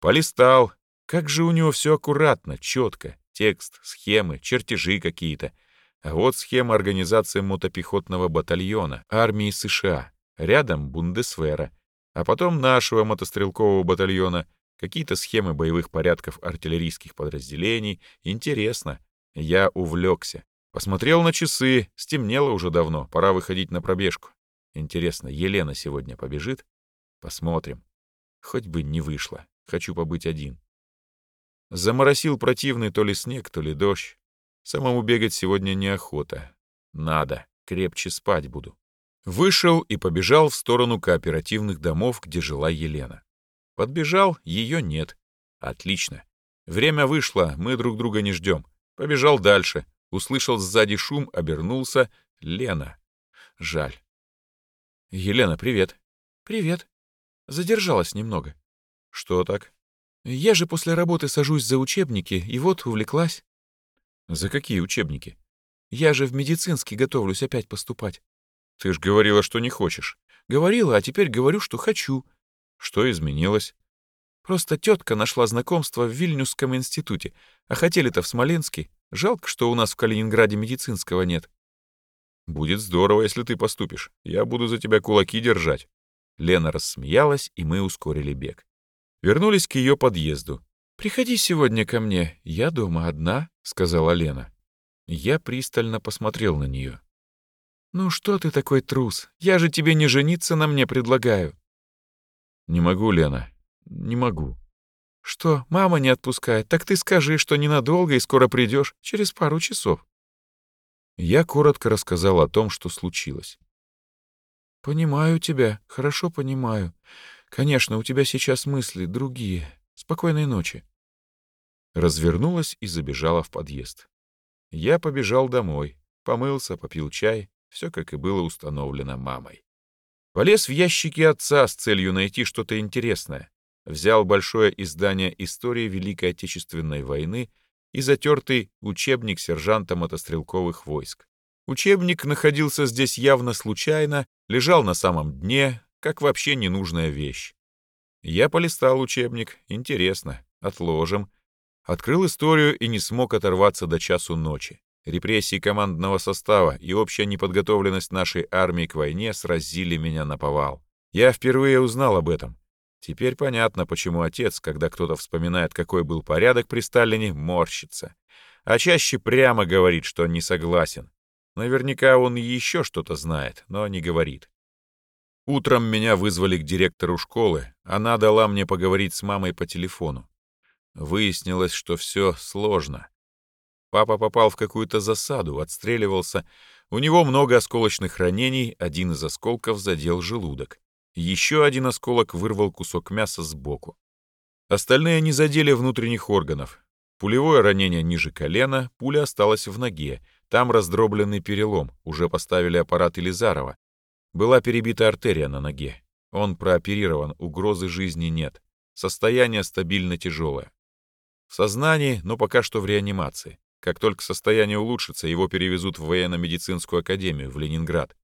[SPEAKER 1] Полистал. Как же у него все аккуратно, четко. Текст, схемы, чертежи какие-то. А вот схема организации мотопехотного батальона армии США. Рядом Бундесвера. А потом нашего мотострелкового батальона. Какие-то схемы боевых порядков артиллерийских подразделений. Интересно. Я увлекся. Посмотрел на часы. Стемнело уже давно. Пора выходить на пробежку. Интересно, Елена сегодня побежит? Посмотрим. Хоть бы не вышло. Хочу побыть один. Заморосил противный то ли снег, то ли дождь. Самому бегать сегодня неохота. Надо, крепче спать буду. Вышел и побежал в сторону кооперативных домов, где жила Елена. Подбежал, ее нет. Отлично. Время вышло, мы друг друга не ждем. Побежал дальше. Услышал сзади шум, обернулся. Лена. Жаль. Елена, привет.
[SPEAKER 2] Привет. Задержалась немного.
[SPEAKER 1] Что так?
[SPEAKER 2] Я же после работы сажусь за учебники, и вот увлеклась.
[SPEAKER 1] За какие учебники?
[SPEAKER 2] Я же в медицинский готовлюсь опять поступать.
[SPEAKER 1] Ты ж говорила, что не хочешь.
[SPEAKER 2] Говорила, а теперь говорю, что хочу.
[SPEAKER 1] Что изменилось?
[SPEAKER 2] Просто тетка нашла знакомство в Вильнюсском институте, а хотели-то в Смоленске. Жалко, что у нас в Калининграде медицинского нет.
[SPEAKER 1] Будет здорово, если ты поступишь. Я буду за тебя кулаки держать. Лена рассмеялась, и мы ускорили бег. Вернулись к ее подъезду.
[SPEAKER 2] «Приходи сегодня ко мне, я дома одна», — сказала Лена.
[SPEAKER 1] Я пристально посмотрел на нее.
[SPEAKER 2] «Ну что ты такой трус? Я же тебе не жениться на мне предлагаю».
[SPEAKER 1] «Не могу, Лена, не могу».
[SPEAKER 2] «Что, мама не отпускает? Так ты скажи, что ненадолго и скоро придешь, через пару часов».
[SPEAKER 1] Я коротко рассказал о том, что случилось.
[SPEAKER 2] «Понимаю тебя, хорошо понимаю. Конечно, у тебя сейчас мысли другие. Спокойной ночи.
[SPEAKER 1] Развернулась и забежала в подъезд. Я побежал домой, помылся, попил чай, все как и было установлено мамой. Полез в ящики отца с целью найти что-то интересное. Взял большое издание истории Великой Отечественной войны и затертый учебник сержанта мотострелковых войск. Учебник находился здесь явно случайно, лежал на самом дне, как вообще ненужная вещь. Я полистал учебник, интересно, отложим. Открыл историю и не смог оторваться до часу ночи. Репрессии командного состава и общая неподготовленность нашей армии к войне сразили меня на повал. Я впервые узнал об этом. Теперь понятно, почему отец, когда кто-то вспоминает, какой был порядок при Сталине, морщится. А чаще прямо говорит, что не согласен. Наверняка он еще что-то знает, но не говорит. Утром меня вызвали к директору школы. Она дала мне поговорить с мамой по телефону. Выяснилось, что все сложно. Папа попал в какую-то засаду, отстреливался. У него много осколочных ранений, один из осколков задел желудок. Еще один осколок вырвал кусок мяса сбоку. Остальные не задели внутренних органов. Пулевое ранение ниже колена, пуля осталась в ноге. Там раздробленный перелом, уже поставили аппарат Елизарова. Была перебита артерия на ноге. Он прооперирован, угрозы жизни нет. Состояние стабильно тяжелое. В сознании, но пока что в реанимации. Как только состояние улучшится, его перевезут в военно-медицинскую академию в Ленинград.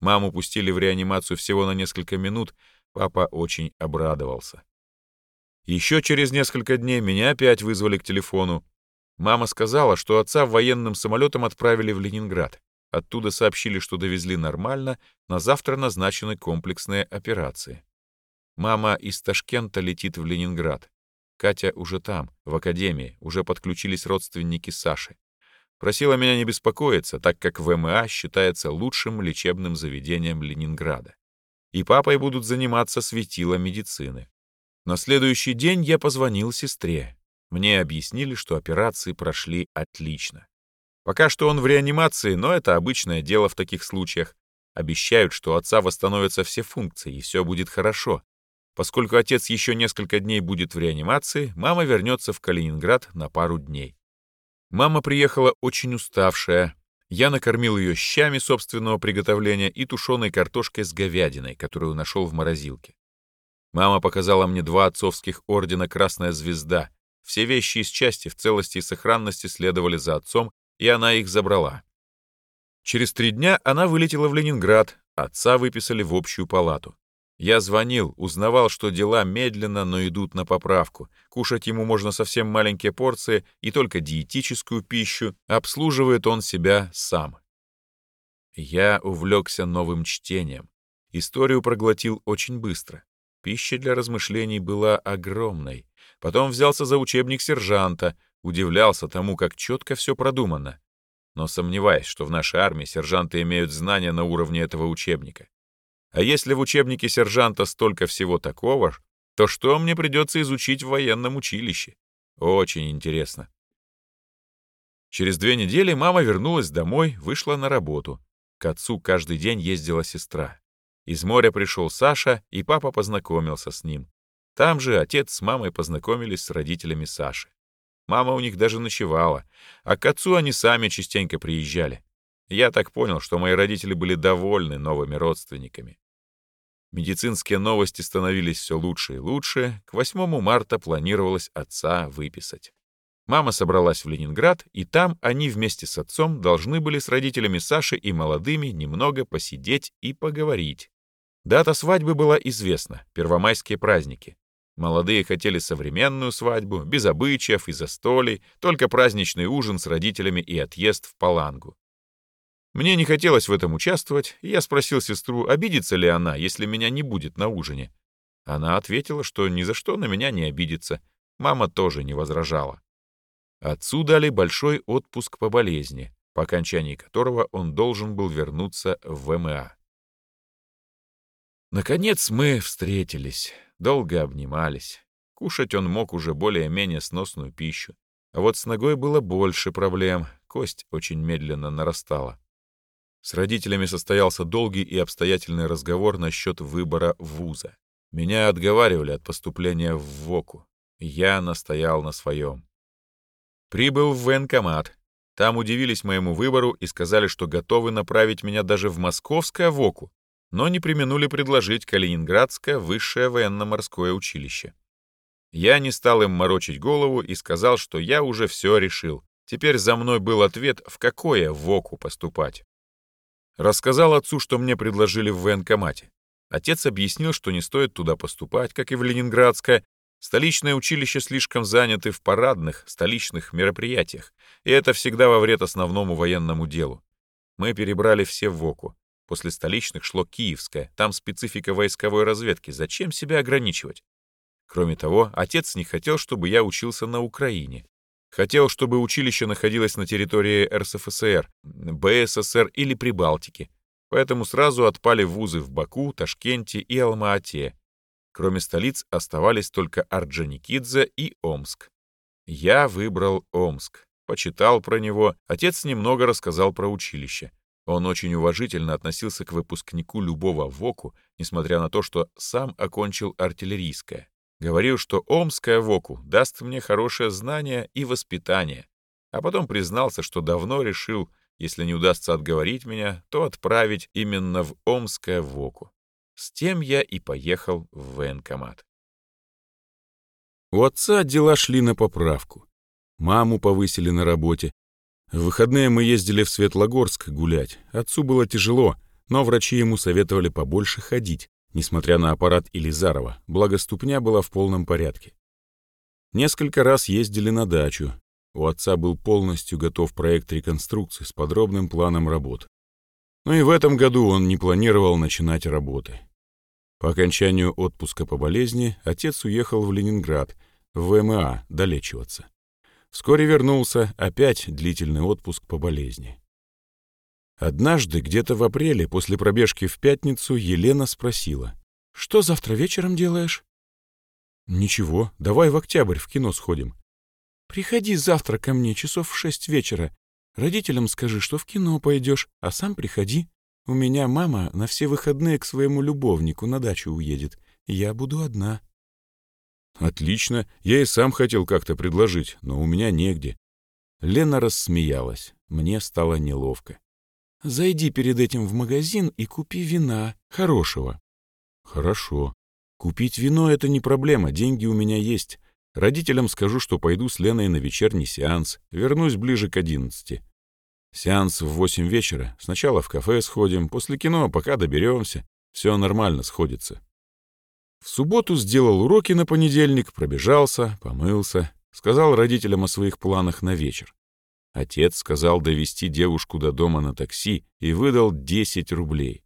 [SPEAKER 1] Маму пустили в реанимацию всего на несколько минут, папа очень обрадовался. Еще через несколько дней меня опять вызвали к телефону. Мама сказала, что отца военным самолетом отправили в Ленинград. Оттуда сообщили, что довезли нормально, на завтра назначены комплексные операции. Мама из Ташкента летит в Ленинград. Катя уже там, в академии, уже подключились родственники Саши. Просила меня не беспокоиться, так как ВМА считается лучшим лечебным заведением Ленинграда. И папой будут заниматься светила медицины. На следующий день я позвонил сестре. Мне объяснили, что операции прошли отлично. Пока что он в реанимации, но это обычное дело в таких случаях. Обещают, что у отца восстановятся все функции, и все будет хорошо. Поскольку отец еще несколько дней будет в реанимации, мама вернется в Калининград на пару дней. Мама приехала очень уставшая. Я накормил ее щами собственного приготовления и тушеной картошкой с говядиной, которую нашел в морозилке. Мама показала мне два отцовских ордена «Красная звезда». Все вещи из части в целости и сохранности следовали за отцом, и она их забрала. Через три дня она вылетела в Ленинград, отца выписали в общую палату. Я звонил, узнавал, что дела медленно, но идут на поправку. Кушать ему можно совсем маленькие порции и только диетическую пищу. Обслуживает он себя сам. Я увлекся новым чтением. Историю проглотил очень быстро. Пища для размышлений была огромной. Потом взялся за учебник сержанта, удивлялся тому, как четко все продумано. Но сомневаюсь, что в нашей армии сержанты имеют знания на уровне этого учебника. А если в учебнике сержанта столько всего такого, то что мне придется изучить в военном училище? Очень интересно. Через две недели мама вернулась домой, вышла на работу. К отцу каждый день ездила сестра. Из моря пришел Саша, и папа познакомился с ним. Там же отец с мамой познакомились с родителями Саши. Мама у них даже ночевала, а к отцу они сами частенько приезжали. Я так понял, что мои родители были довольны новыми родственниками. Медицинские новости становились все лучше и лучше. К 8 марта планировалось отца выписать. Мама собралась в Ленинград, и там они вместе с отцом должны были с родителями Саши и молодыми немного посидеть и поговорить. Дата свадьбы была известна — первомайские праздники. Молодые хотели современную свадьбу, без обычаев и застолий, только праздничный ужин с родителями и отъезд в Палангу. Мне не хотелось в этом участвовать, и я спросил сестру, обидится ли она, если меня не будет на ужине. Она ответила, что ни за что на меня не обидится. Мама тоже не возражала. Отцу дали большой отпуск по болезни, по окончании которого он должен был вернуться в ВМА. Наконец мы встретились, долго обнимались. Кушать он мог уже более-менее сносную пищу. А вот с ногой было больше проблем, кость очень медленно нарастала. С родителями состоялся долгий и обстоятельный разговор насчет выбора вуза. Меня отговаривали от поступления в ВОКу. Я настоял на своем. Прибыл в военкомат. Там удивились моему выбору и сказали, что готовы направить меня даже в московское ВОКу, но не применули предложить Калининградское высшее военно-морское училище. Я не стал им морочить голову и сказал, что я уже все решил. Теперь за мной был ответ, в какое ВОКу поступать. Рассказал отцу, что мне предложили в военкомате. Отец объяснил, что не стоит туда поступать, как и в Ленинградское. Столичное училище слишком заняты в парадных, столичных мероприятиях, и это всегда во вред основному военному делу. Мы перебрали все в ВОКу. После столичных шло Киевское, там специфика войсковой разведки, зачем себя ограничивать? Кроме того, отец не хотел, чтобы я учился на Украине. Хотел, чтобы училище находилось на территории РСФСР, БССР или Прибалтики. поэтому сразу отпали вузы в Баку, Ташкенте и Алма-Ате. Кроме столиц оставались только Орджоникидзе и Омск. Я выбрал Омск. Почитал про него, отец немного рассказал про училище. Он очень уважительно относился к выпускнику любого ВОКу, несмотря на то, что сам окончил артиллерийское. Говорил, что Омская ВОКу даст мне хорошее знание и воспитание. А потом признался, что давно решил, если не удастся отговорить меня, то отправить именно в Омское ВОКу. С тем я и поехал в военкомат. У отца дела шли на поправку. Маму повысили на работе. В выходные мы ездили в Светлогорск гулять. Отцу было тяжело, но врачи ему советовали побольше ходить, несмотря на аппарат Илизарова, благо ступня была в полном порядке. Несколько раз ездили на дачу. У отца был полностью готов проект реконструкции с подробным планом работ. Но и в этом году он не планировал начинать работы. По окончанию отпуска по болезни отец уехал в Ленинград, в ВМА, долечиваться. Вскоре вернулся, опять длительный отпуск по болезни. Однажды, где-то в апреле, после пробежки в пятницу, Елена спросила, «Что завтра вечером делаешь?» «Ничего, давай в октябрь в кино сходим». «Приходи завтра ко мне часов в шесть вечера. Родителям скажи, что в кино пойдешь, а сам приходи. У меня мама на все выходные к своему любовнику на дачу уедет. Я буду одна». «Отлично. Я и сам хотел как-то предложить, но у меня негде». Лена рассмеялась. Мне стало неловко. «Зайди перед этим в магазин и купи вина. Хорошего». «Хорошо. Купить вино — это не проблема, деньги у меня есть. Родителям скажу, что пойду с Леной на вечерний сеанс. Вернусь ближе к одиннадцати. Сеанс в восемь вечера. Сначала в кафе сходим, после кино пока доберемся. Все нормально сходится. В субботу сделал уроки на понедельник, пробежался, помылся, сказал родителям о своих планах на вечер. Отец сказал довести девушку до дома на такси и выдал 10 рублей.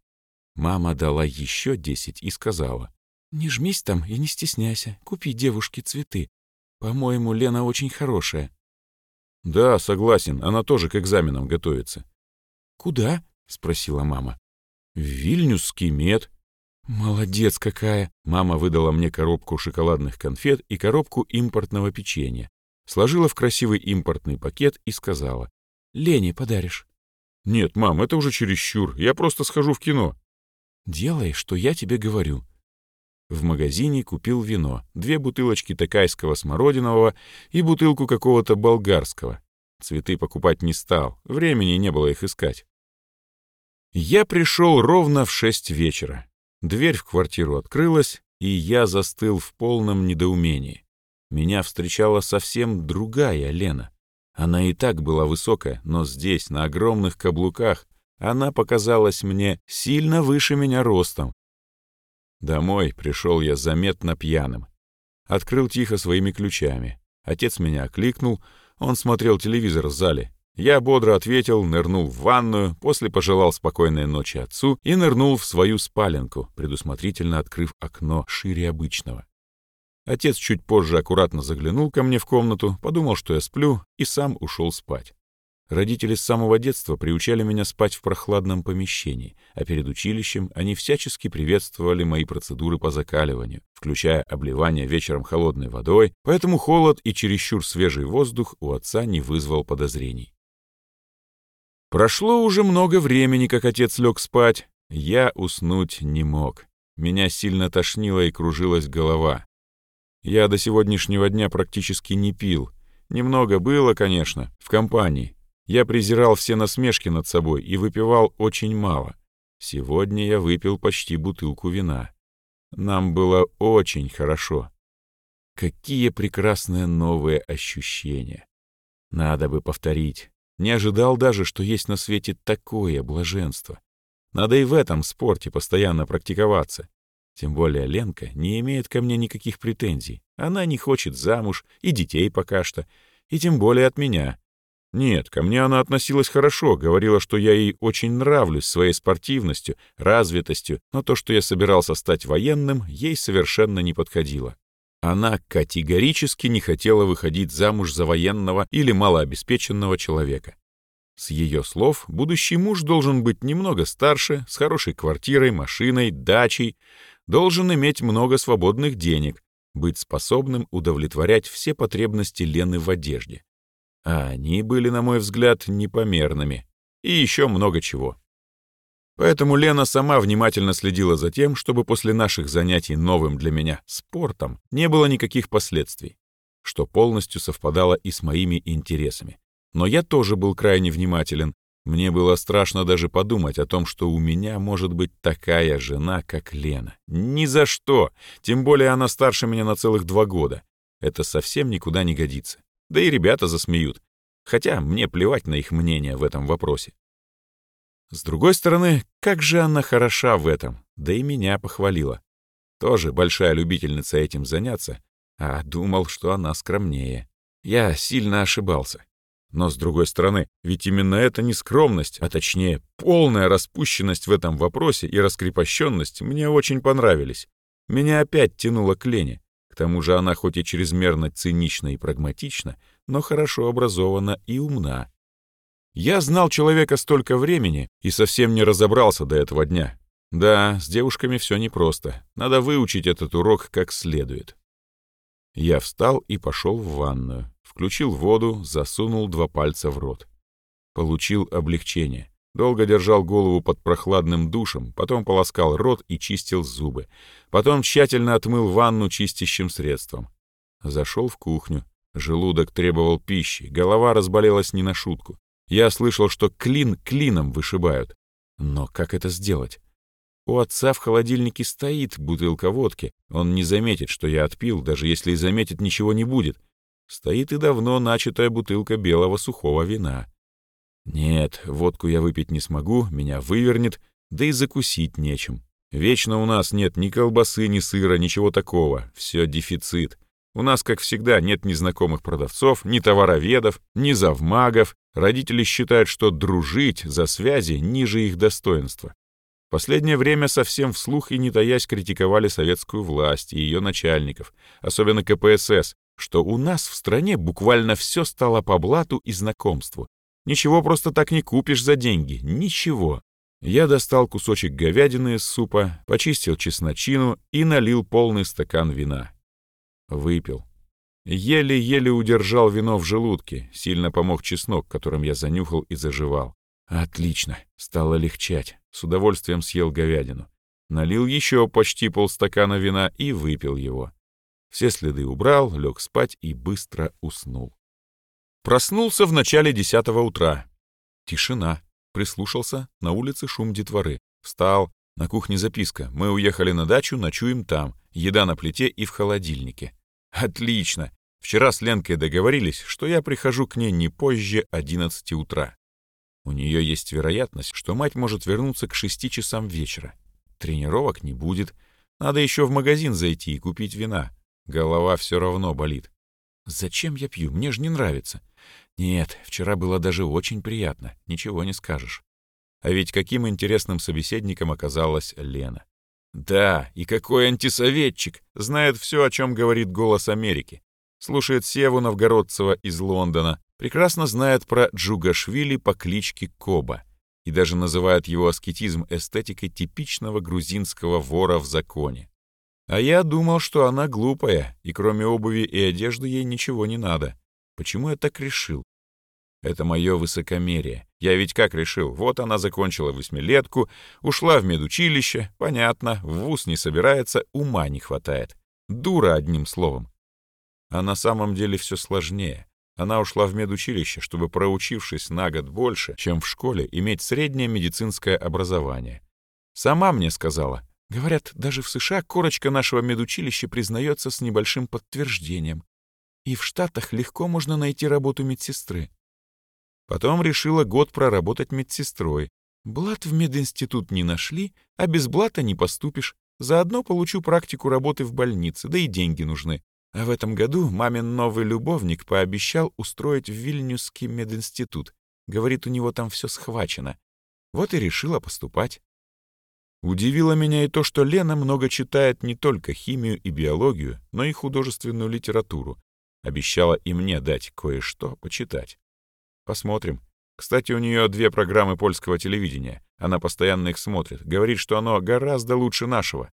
[SPEAKER 1] Мама дала еще 10 и сказала, «Не жмись там и не стесняйся, купи девушке цветы. По-моему, Лена очень хорошая». «Да, согласен, она тоже к экзаменам готовится». «Куда?» — спросила мама. «В Вильнюсский мед. «Молодец какая!» Мама выдала мне коробку шоколадных конфет и коробку импортного печенья. Сложила в красивый импортный пакет и сказала. «Лене подаришь». «Нет, мам, это уже чересчур. Я просто схожу в кино». «Делай, что я тебе говорю». В магазине купил вино, две бутылочки такайского смородинового и бутылку какого-то болгарского. Цветы покупать не стал, времени не было их искать. Я пришел ровно в шесть вечера. Дверь в квартиру открылась, и я застыл в полном недоумении. Меня встречала совсем другая Лена. Она и так была высокая, но здесь, на огромных каблуках, она показалась мне сильно выше меня ростом. Домой пришел я заметно пьяным. Открыл тихо своими ключами. Отец меня окликнул, он смотрел телевизор в зале. Я бодро ответил, нырнул в ванную, после пожелал спокойной ночи отцу и нырнул в свою спаленку, предусмотрительно открыв окно шире обычного. Отец чуть позже аккуратно заглянул ко мне в комнату, подумал, что я сплю, и сам ушел спать. Родители с самого детства приучали меня спать в прохладном помещении, а перед училищем они всячески приветствовали мои процедуры по закаливанию, включая обливание вечером холодной водой, поэтому холод и чересчур свежий воздух у отца не вызвал подозрений. Прошло уже много времени, как отец лег спать. Я уснуть не мог. Меня сильно тошнило и кружилась голова. Я до сегодняшнего дня практически не пил. Немного было, конечно, в компании. Я презирал все насмешки над собой и выпивал очень мало. Сегодня я выпил почти бутылку вина. Нам было очень хорошо. Какие прекрасные новые ощущения. Надо бы повторить. Не ожидал даже, что есть на свете такое блаженство. Надо и в этом спорте постоянно практиковаться. Тем более Ленка не имеет ко мне никаких претензий. Она не хочет замуж, и детей пока что, и тем более от меня. Нет, ко мне она относилась хорошо, говорила, что я ей очень нравлюсь своей спортивностью, развитостью, но то, что я собирался стать военным, ей совершенно не подходило. Она категорически не хотела выходить замуж за военного или малообеспеченного человека. С ее слов, будущий муж должен быть немного старше, с хорошей квартирой, машиной, дачей, должен иметь много свободных денег, быть способным удовлетворять все потребности Лены в одежде. А они были, на мой взгляд, непомерными. И еще много чего. Поэтому Лена сама внимательно следила за тем, чтобы после наших занятий новым для меня спортом не было никаких последствий, что полностью совпадало и с моими интересами. Но я тоже был крайне внимателен. Мне было страшно даже подумать о том, что у меня может быть такая жена, как Лена. Ни за что! Тем более она старше меня на целых два года. Это совсем никуда не годится. Да и ребята засмеют. Хотя мне плевать на их мнение в этом вопросе. С другой стороны, как же она хороша в этом, да и меня похвалила. Тоже большая любительница этим заняться, а думал, что она скромнее. Я сильно ошибался. Но, с другой стороны, ведь именно эта нескромность, а точнее полная распущенность в этом вопросе и раскрепощенность мне очень понравились. Меня опять тянуло к Лене. К тому же она хоть и чрезмерно цинична и прагматична, но хорошо образована и умна. Я знал человека столько времени и совсем не разобрался до этого дня. Да, с девушками все непросто. Надо выучить этот урок как следует. Я встал и пошел в ванную. Включил воду, засунул два пальца в рот. Получил облегчение. Долго держал голову под прохладным душем, потом полоскал рот и чистил зубы. Потом тщательно отмыл ванну чистящим средством. Зашел в кухню. Желудок требовал пищи, голова разболелась не на шутку. Я слышал, что клин клином вышибают. Но как это сделать? У отца в холодильнике стоит бутылка водки. Он не заметит, что я отпил, даже если и заметит, ничего не будет. Стоит и давно начатая бутылка белого сухого вина. Нет, водку я выпить не смогу, меня вывернет, да и закусить нечем. Вечно у нас нет ни колбасы, ни сыра, ничего такого. Все дефицит. У нас, как всегда, нет ни знакомых продавцов, ни товароведов, ни завмагов. Родители считают, что дружить за связи ниже их достоинства. Последнее время совсем вслух и не таясь критиковали советскую власть и ее начальников, особенно КПСС, что у нас в стране буквально все стало по блату и знакомству. Ничего просто так не купишь за деньги, ничего. Я достал кусочек говядины из супа, почистил чесночину и налил полный стакан вина. Выпил. Еле-еле удержал вино в желудке, сильно помог чеснок, которым я занюхал и заживал. Отлично, стало легчать. С удовольствием съел говядину. Налил еще почти полстакана вина и выпил его. Все следы убрал, лег спать и быстро уснул. Проснулся в начале десятого утра. Тишина. Прислушался, на улице шум детворы. Встал, на кухне записка. Мы уехали на дачу, ночуем там. Еда на плите и в холодильнике. Отлично. Вчера с Ленкой договорились, что я прихожу к ней не позже 11 утра. У нее есть вероятность, что мать может вернуться к шести часам вечера. Тренировок не будет. Надо еще в магазин зайти и купить вина. Голова все равно болит. Зачем я пью? Мне же не нравится. Нет, вчера было даже очень приятно. Ничего не скажешь. А ведь каким интересным собеседником оказалась Лена. Да, и какой антисоветчик! Знает все, о чем говорит «Голос Америки». Слушает Севу Новгородцева из Лондона, прекрасно знает про Джугашвили по кличке Коба и даже называет его аскетизм эстетикой типичного грузинского вора в законе. А я думал, что она глупая, и кроме обуви и одежды ей ничего не надо. Почему я так решил? Это мое высокомерие. Я ведь как решил, вот она закончила восьмилетку, ушла в медучилище, понятно, в вуз не собирается, ума не хватает. Дура, одним словом. А на самом деле все сложнее. Она ушла в медучилище, чтобы, проучившись на год больше, чем в школе, иметь среднее медицинское образование. Сама мне сказала, говорят, даже в США корочка нашего медучилища признается с небольшим подтверждением. И в Штатах легко можно найти работу медсестры. Потом решила год проработать медсестрой. Блат в мединститут не нашли, а без блата не поступишь. Заодно получу практику работы в больнице, да и деньги нужны. А в этом году мамин новый любовник пообещал устроить в Вильнюсский мединститут. Говорит, у него там все схвачено. Вот и решила поступать. Удивило меня и то, что Лена много читает не только химию и биологию, но и художественную литературу. Обещала и мне дать кое-что почитать. Посмотрим. Кстати, у нее две программы польского телевидения. Она постоянно их смотрит. Говорит, что оно гораздо лучше нашего.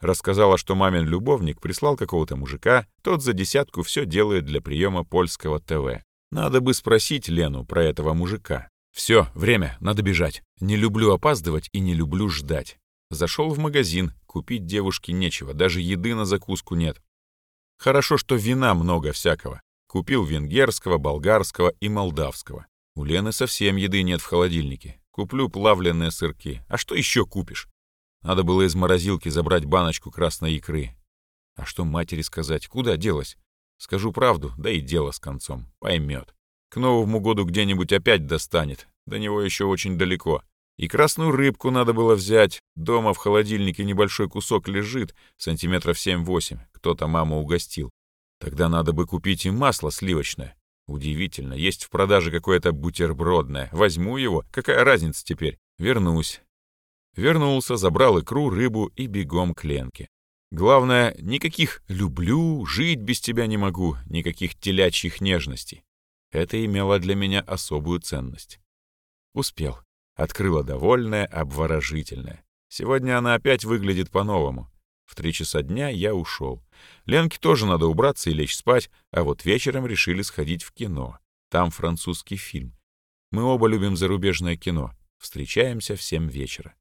[SPEAKER 1] Рассказала, что мамин любовник прислал какого-то мужика, тот за десятку все делает для приема польского ТВ. Надо бы спросить Лену про этого мужика. Все, время, надо бежать. Не люблю опаздывать и не люблю ждать. Зашел в магазин, купить девушке нечего, даже еды на закуску нет. Хорошо, что вина много всякого. Купил венгерского, болгарского и молдавского. У Лены совсем еды нет в холодильнике. Куплю плавленные сырки. А что еще купишь? Надо было из морозилки забрать баночку красной икры. А что матери сказать? Куда делась? Скажу правду, да и дело с концом. Поймет. К Новому году где-нибудь опять достанет. До него еще очень далеко. И красную рыбку надо было взять. Дома в холодильнике небольшой кусок лежит, сантиметров 7-8. Кто-то маму угостил. Тогда надо бы купить и масло сливочное. Удивительно, есть в продаже какое-то бутербродное. Возьму его, какая разница теперь? Вернусь. Вернулся, забрал икру, рыбу и бегом к Ленке. Главное, никаких «люблю», «жить без тебя не могу», никаких телячьих нежностей. Это имело для меня особую ценность. Успел. Открыла довольная, обворожительная. Сегодня она опять выглядит по-новому. В три часа дня я ушел. Ленке тоже надо убраться и лечь спать, а вот вечером решили сходить в кино. Там французский фильм. Мы оба любим зарубежное кино. Встречаемся в семь вечера.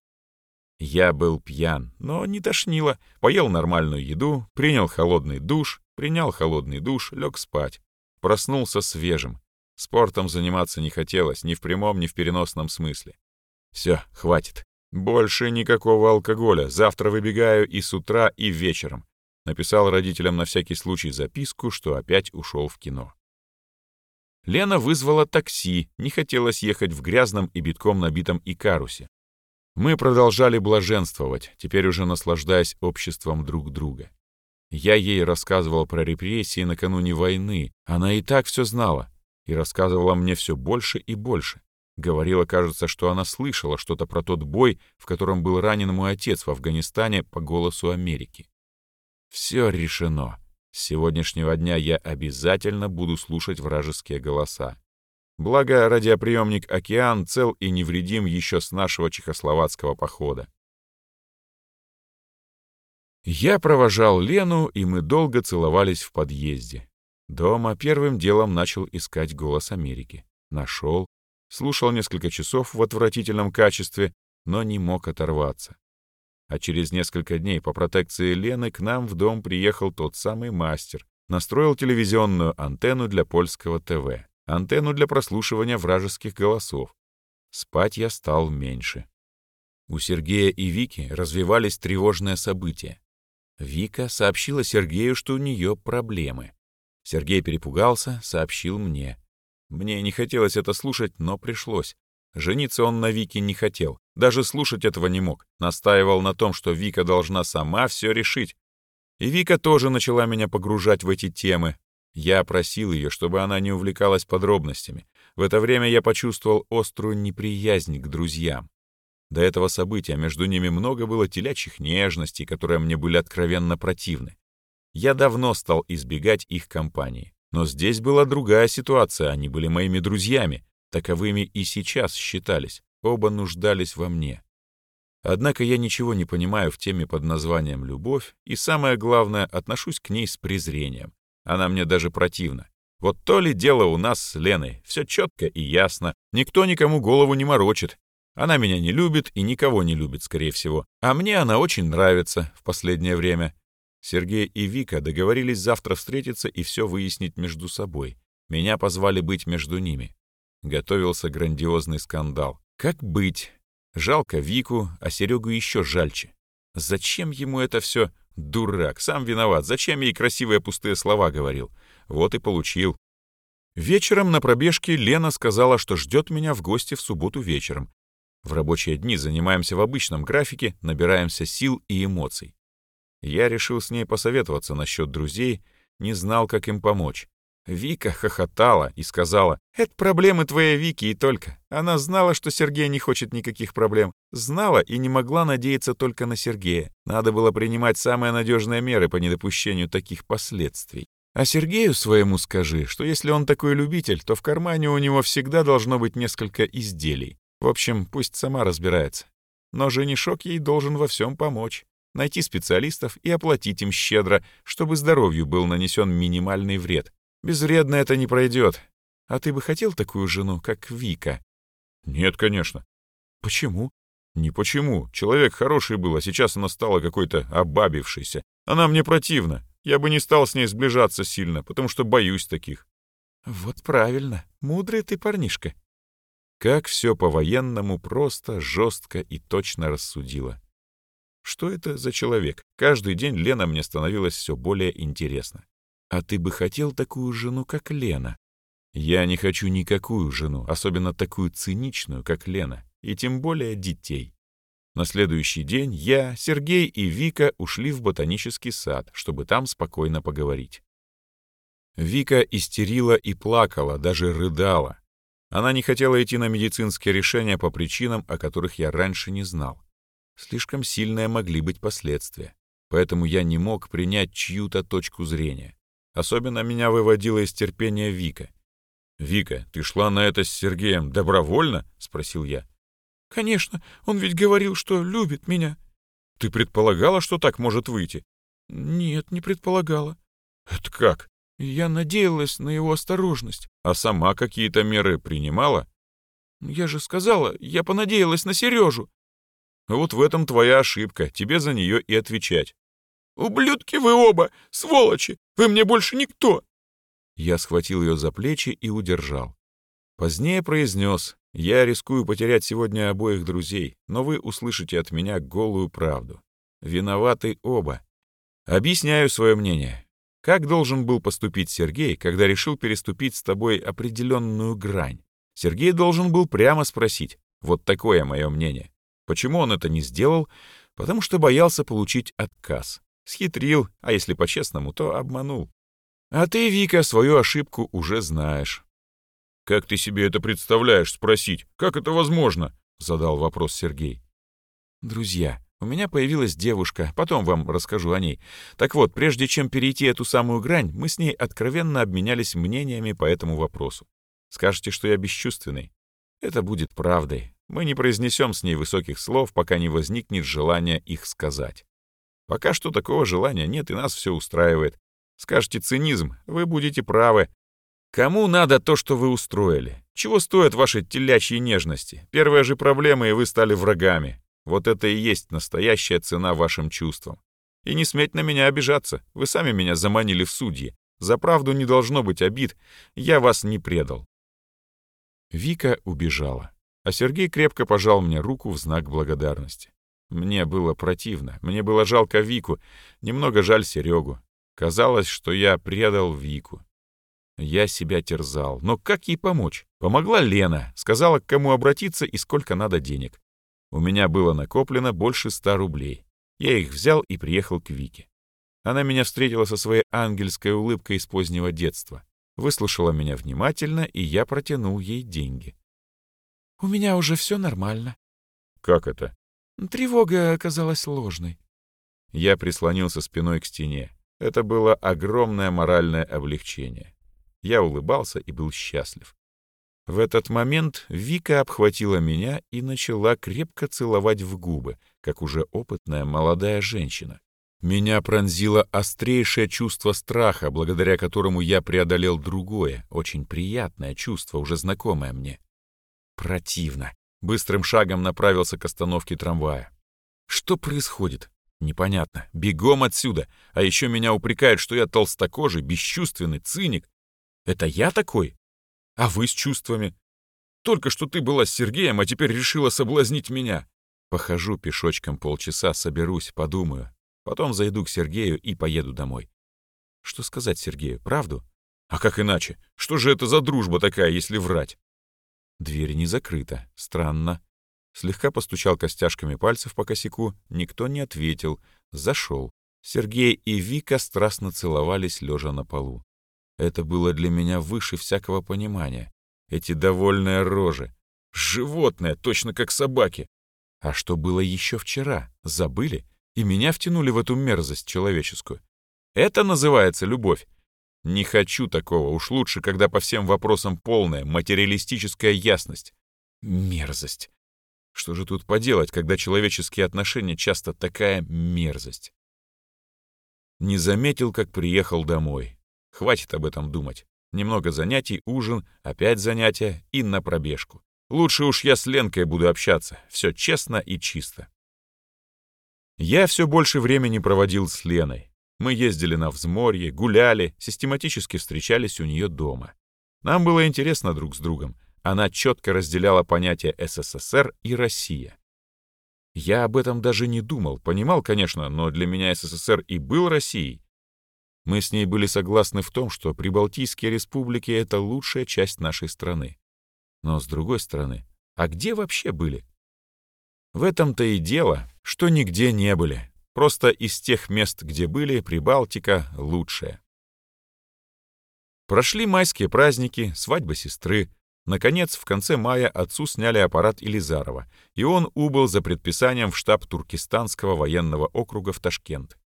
[SPEAKER 1] Я был пьян, но не тошнило. Поел нормальную еду, принял холодный душ, принял холодный душ, лег спать. Проснулся свежим. Спортом заниматься не хотелось, ни в прямом, ни в переносном смысле. Все, хватит. Больше никакого алкоголя. Завтра выбегаю и с утра, и вечером. Написал родителям на всякий случай записку, что опять ушел в кино. Лена вызвала такси, не хотелось ехать в грязном и битком набитом Икарусе. Мы продолжали блаженствовать, теперь уже наслаждаясь обществом друг друга. Я ей рассказывал про репрессии накануне войны. Она и так все знала. И рассказывала мне все больше и больше. Говорила, кажется, что она слышала что-то про тот бой, в котором был ранен мой отец в Афганистане по голосу Америки. Все решено. С сегодняшнего дня я обязательно буду слушать вражеские голоса. Благо, радиоприемник «Океан» цел и невредим еще с нашего чехословацкого похода. Я провожал Лену, и мы долго целовались в подъезде. Дома первым делом начал искать «Голос Америки». Нашел. Слушал несколько часов в отвратительном качестве, но не мог оторваться. А через несколько дней по протекции Лены к нам в дом приехал тот самый мастер. Настроил телевизионную антенну для польского ТВ. Антенну для прослушивания вражеских голосов. Спать я стал меньше. У Сергея и Вики развивались тревожные события. Вика сообщила Сергею, что у нее проблемы. Сергей перепугался, сообщил мне. Мне не хотелось это слушать, но пришлось. Жениться он на Вике не хотел, даже слушать этого не мог. Настаивал на том, что Вика должна сама все решить. И Вика тоже начала меня погружать в эти темы. Я просил ее, чтобы она не увлекалась подробностями. В это время я почувствовал острую неприязнь к друзьям. До этого события между ними много было телячьих нежностей, которые мне были откровенно противны. Я давно стал избегать их компании. Но здесь была другая ситуация, они были моими друзьями, таковыми и сейчас считались, оба нуждались во мне. Однако я ничего не понимаю в теме под названием «любовь», и самое главное, отношусь к ней с презрением. Она мне даже противна. Вот то ли дело у нас с Леной, все четко и ясно, никто никому голову не морочит, она меня не любит и никого не любит, скорее всего. А мне она очень нравится в последнее время. Сергей и Вика договорились завтра встретиться и все выяснить между собой. Меня позвали быть между ними. Готовился грандиозный скандал. Как быть? Жалко Вику, а Серегу еще жальче. Зачем ему это все? Дурак, сам виноват. Зачем ей красивые пустые слова говорил? Вот и получил. Вечером на пробежке Лена сказала, что ждет меня в гости в субботу вечером. В рабочие дни занимаемся в обычном графике, набираемся сил и эмоций. Я решил с ней посоветоваться насчет друзей, не знал, как им помочь. Вика хохотала и сказала, «Это проблемы твоей Вики и только. Она знала, что Сергей не хочет никаких проблем. Знала и не могла надеяться только на Сергея. Надо было принимать самые надежные меры по недопущению таких последствий. А Сергею своему скажи, что если он такой любитель, то в кармане у него всегда должно быть несколько изделий. В общем, пусть сама разбирается. Но женишок ей должен во всем помочь. Найти специалистов и оплатить им щедро, чтобы здоровью был нанесен минимальный вред. Безвредно это не пройдет. А ты бы хотел такую жену, как Вика? Нет, конечно. Почему? Не почему. Человек хороший был, а сейчас она стала какой-то обабившейся. Она мне противна. Я бы не стал с ней сближаться сильно, потому что боюсь таких. Вот правильно. Мудрый ты парнишка. Как все по-военному просто, жестко и точно рассудила. Что это за человек? Каждый день Лена мне становилась все более интересна. А ты бы хотел такую жену, как Лена? Я не хочу никакую жену, особенно такую циничную, как Лена и тем более детей. На следующий день я, Сергей и Вика ушли в ботанический сад, чтобы там спокойно поговорить. Вика истерила и плакала, даже рыдала. Она не хотела идти на медицинские решения по причинам, о которых я раньше не знал. Слишком сильные могли быть последствия, поэтому я не мог принять чью-то точку зрения. Особенно меня выводила из терпения Вика. «Вика, ты шла на это с Сергеем добровольно?» — спросил я.
[SPEAKER 2] Конечно, он ведь говорил, что любит меня.
[SPEAKER 1] Ты предполагала, что так может выйти?
[SPEAKER 2] Нет, не предполагала.
[SPEAKER 1] Это как?
[SPEAKER 2] Я надеялась на его осторожность.
[SPEAKER 1] А сама какие-то меры принимала?
[SPEAKER 2] Я же сказала, я понадеялась на Сережу.
[SPEAKER 1] Вот в этом твоя ошибка, тебе за нее и отвечать.
[SPEAKER 2] «Ублюдки вы оба! Сволочи! Вы мне больше никто!»
[SPEAKER 1] Я схватил ее за плечи и удержал. Позднее произнес, я рискую потерять сегодня обоих друзей, но вы услышите от меня голую правду. Виноваты оба. Объясняю свое мнение. Как должен был поступить Сергей, когда решил переступить с тобой определенную грань? Сергей должен был прямо спросить, вот такое мое мнение. Почему он это не сделал? Потому что боялся получить отказ. Схитрил, а если по-честному, то обманул. А ты, Вика, свою ошибку уже знаешь. «Как ты себе это представляешь спросить? Как это возможно?» — задал вопрос Сергей. «Друзья, у меня появилась девушка, потом вам расскажу о ней. Так вот, прежде чем перейти эту самую грань, мы с ней откровенно обменялись мнениями по этому вопросу. Скажете, что я бесчувственный? Это будет правдой. Мы не произнесем с ней высоких слов, пока не возникнет желание их сказать. Пока что такого желания нет, и нас все устраивает. Скажете цинизм, вы будете правы, Кому надо то, что вы устроили? Чего стоят ваши телячьи нежности? Первая же проблема, и вы стали врагами. Вот это и есть настоящая цена вашим чувствам. И не сметь на меня обижаться. Вы сами меня заманили в судьи. За правду не должно быть обид. Я вас не предал. Вика убежала, а Сергей крепко пожал мне руку в знак благодарности. Мне было противно, мне было жалко Вику, немного жаль Серегу. Казалось, что я предал Вику. Я себя терзал. Но как ей помочь? Помогла Лена, сказала, к кому обратиться и сколько надо денег. У меня было накоплено больше ста рублей. Я их взял и приехал к Вике. Она меня встретила со своей ангельской улыбкой из позднего детства. Выслушала меня внимательно, и я протянул ей деньги.
[SPEAKER 2] «У меня уже все нормально».
[SPEAKER 1] «Как это?»
[SPEAKER 2] «Тревога оказалась ложной».
[SPEAKER 1] Я прислонился спиной к стене. Это было огромное моральное облегчение. Я улыбался и был счастлив. В этот момент Вика обхватила меня и начала крепко целовать в губы, как уже опытная молодая женщина. Меня пронзило острейшее чувство страха, благодаря которому я преодолел другое, очень приятное чувство, уже знакомое мне. Противно. Быстрым шагом направился к остановке трамвая. Что происходит? Непонятно. Бегом отсюда. А еще меня упрекают, что я толстокожий, бесчувственный, циник. Это я такой? А вы с чувствами? Только что ты была с Сергеем, а теперь решила соблазнить меня. Похожу пешочком полчаса, соберусь, подумаю. Потом зайду к Сергею и поеду домой. Что сказать Сергею? Правду? А как иначе? Что же это за дружба такая, если врать? Дверь не закрыта. Странно. Слегка постучал костяшками пальцев по косяку. Никто не ответил. Зашел. Сергей и Вика страстно целовались, лежа на полу. Это было для меня выше всякого понимания. Эти довольные рожи. Животные, точно как собаки. А что было еще вчера? Забыли? И меня втянули в эту мерзость человеческую. Это называется любовь. Не хочу такого, уж лучше, когда по всем вопросам полная материалистическая ясность. Мерзость. Что же тут поделать, когда человеческие отношения часто такая мерзость? Не заметил, как приехал домой. Хватит об этом думать. Немного занятий, ужин, опять занятия и на пробежку. Лучше уж я с Ленкой буду общаться. Все честно и чисто. Я все больше времени проводил с Леной. Мы ездили на взморье, гуляли, систематически встречались у нее дома. Нам было интересно друг с другом. Она четко разделяла понятия СССР и Россия. Я об этом даже не думал, понимал, конечно, но для меня СССР и был Россией. Мы с ней были согласны в том, что Прибалтийские республики — это лучшая часть нашей страны. Но с другой стороны, а где вообще были? В этом-то и дело, что нигде не были. Просто из тех мест, где были, Прибалтика лучшая. Прошли майские праздники, свадьба сестры, Наконец, в конце мая отцу сняли аппарат Илизарова, и он убыл за предписанием в штаб Туркестанского военного округа в Ташкент.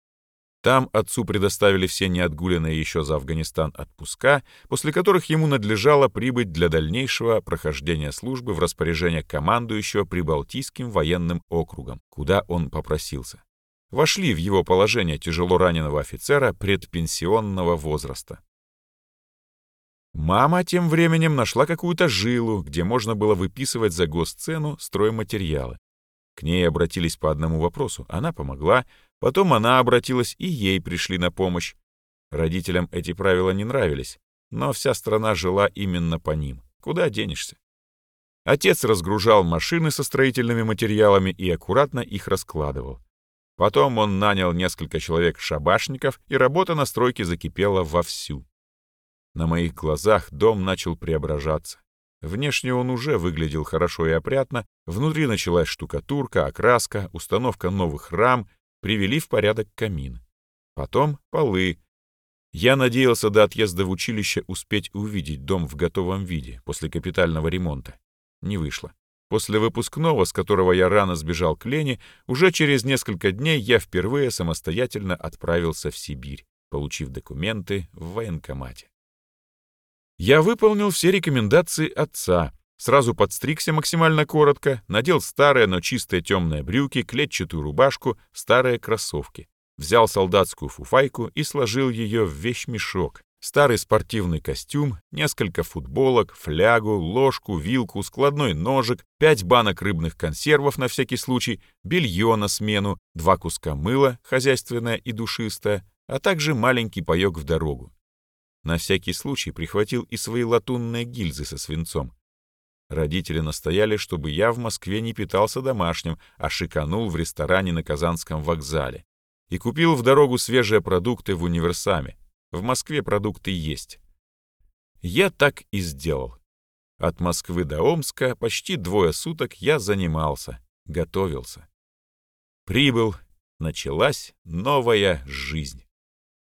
[SPEAKER 1] Там отцу предоставили все неотгуленные еще за Афганистан отпуска, после которых ему надлежало прибыть для дальнейшего прохождения службы в распоряжение командующего Прибалтийским военным округом, куда он попросился. Вошли в его положение тяжело раненого офицера предпенсионного возраста. Мама тем временем нашла какую-то жилу, где можно было выписывать за госцену стройматериалы. К ней обратились по одному вопросу, она помогла, потом она обратилась, и ей пришли на помощь. Родителям эти правила не нравились, но вся страна жила именно по ним. Куда денешься? Отец разгружал машины со строительными материалами и аккуратно их раскладывал. Потом он нанял несколько человек-шабашников, и работа на стройке закипела вовсю. На моих глазах дом начал преображаться. Внешне он уже выглядел хорошо и опрятно, внутри началась штукатурка, окраска, установка новых рам, привели в порядок камин. Потом полы. Я надеялся до отъезда в училище успеть увидеть дом в готовом виде после капитального ремонта. Не вышло. После выпускного, с которого я рано сбежал к Лене, уже через несколько дней я впервые самостоятельно отправился в Сибирь, получив документы в военкомате. Я выполнил все рекомендации отца, сразу подстригся максимально коротко, надел старые, но чистые темные брюки, клетчатую рубашку, старые кроссовки. Взял солдатскую фуфайку и сложил ее в вещмешок. Старый спортивный костюм, несколько футболок, флягу, ложку, вилку, складной ножик, пять банок рыбных консервов на всякий случай, белье на смену, два куска мыла, хозяйственное и душистое, а также маленький паёк в дорогу. На всякий случай прихватил и свои латунные гильзы со свинцом. Родители настояли, чтобы я в Москве не питался домашним, а шиканул в ресторане на Казанском вокзале. И купил в дорогу свежие продукты в универсаме. В Москве продукты есть. Я так и сделал. От Москвы до Омска почти двое суток я занимался, готовился. Прибыл, началась новая жизнь.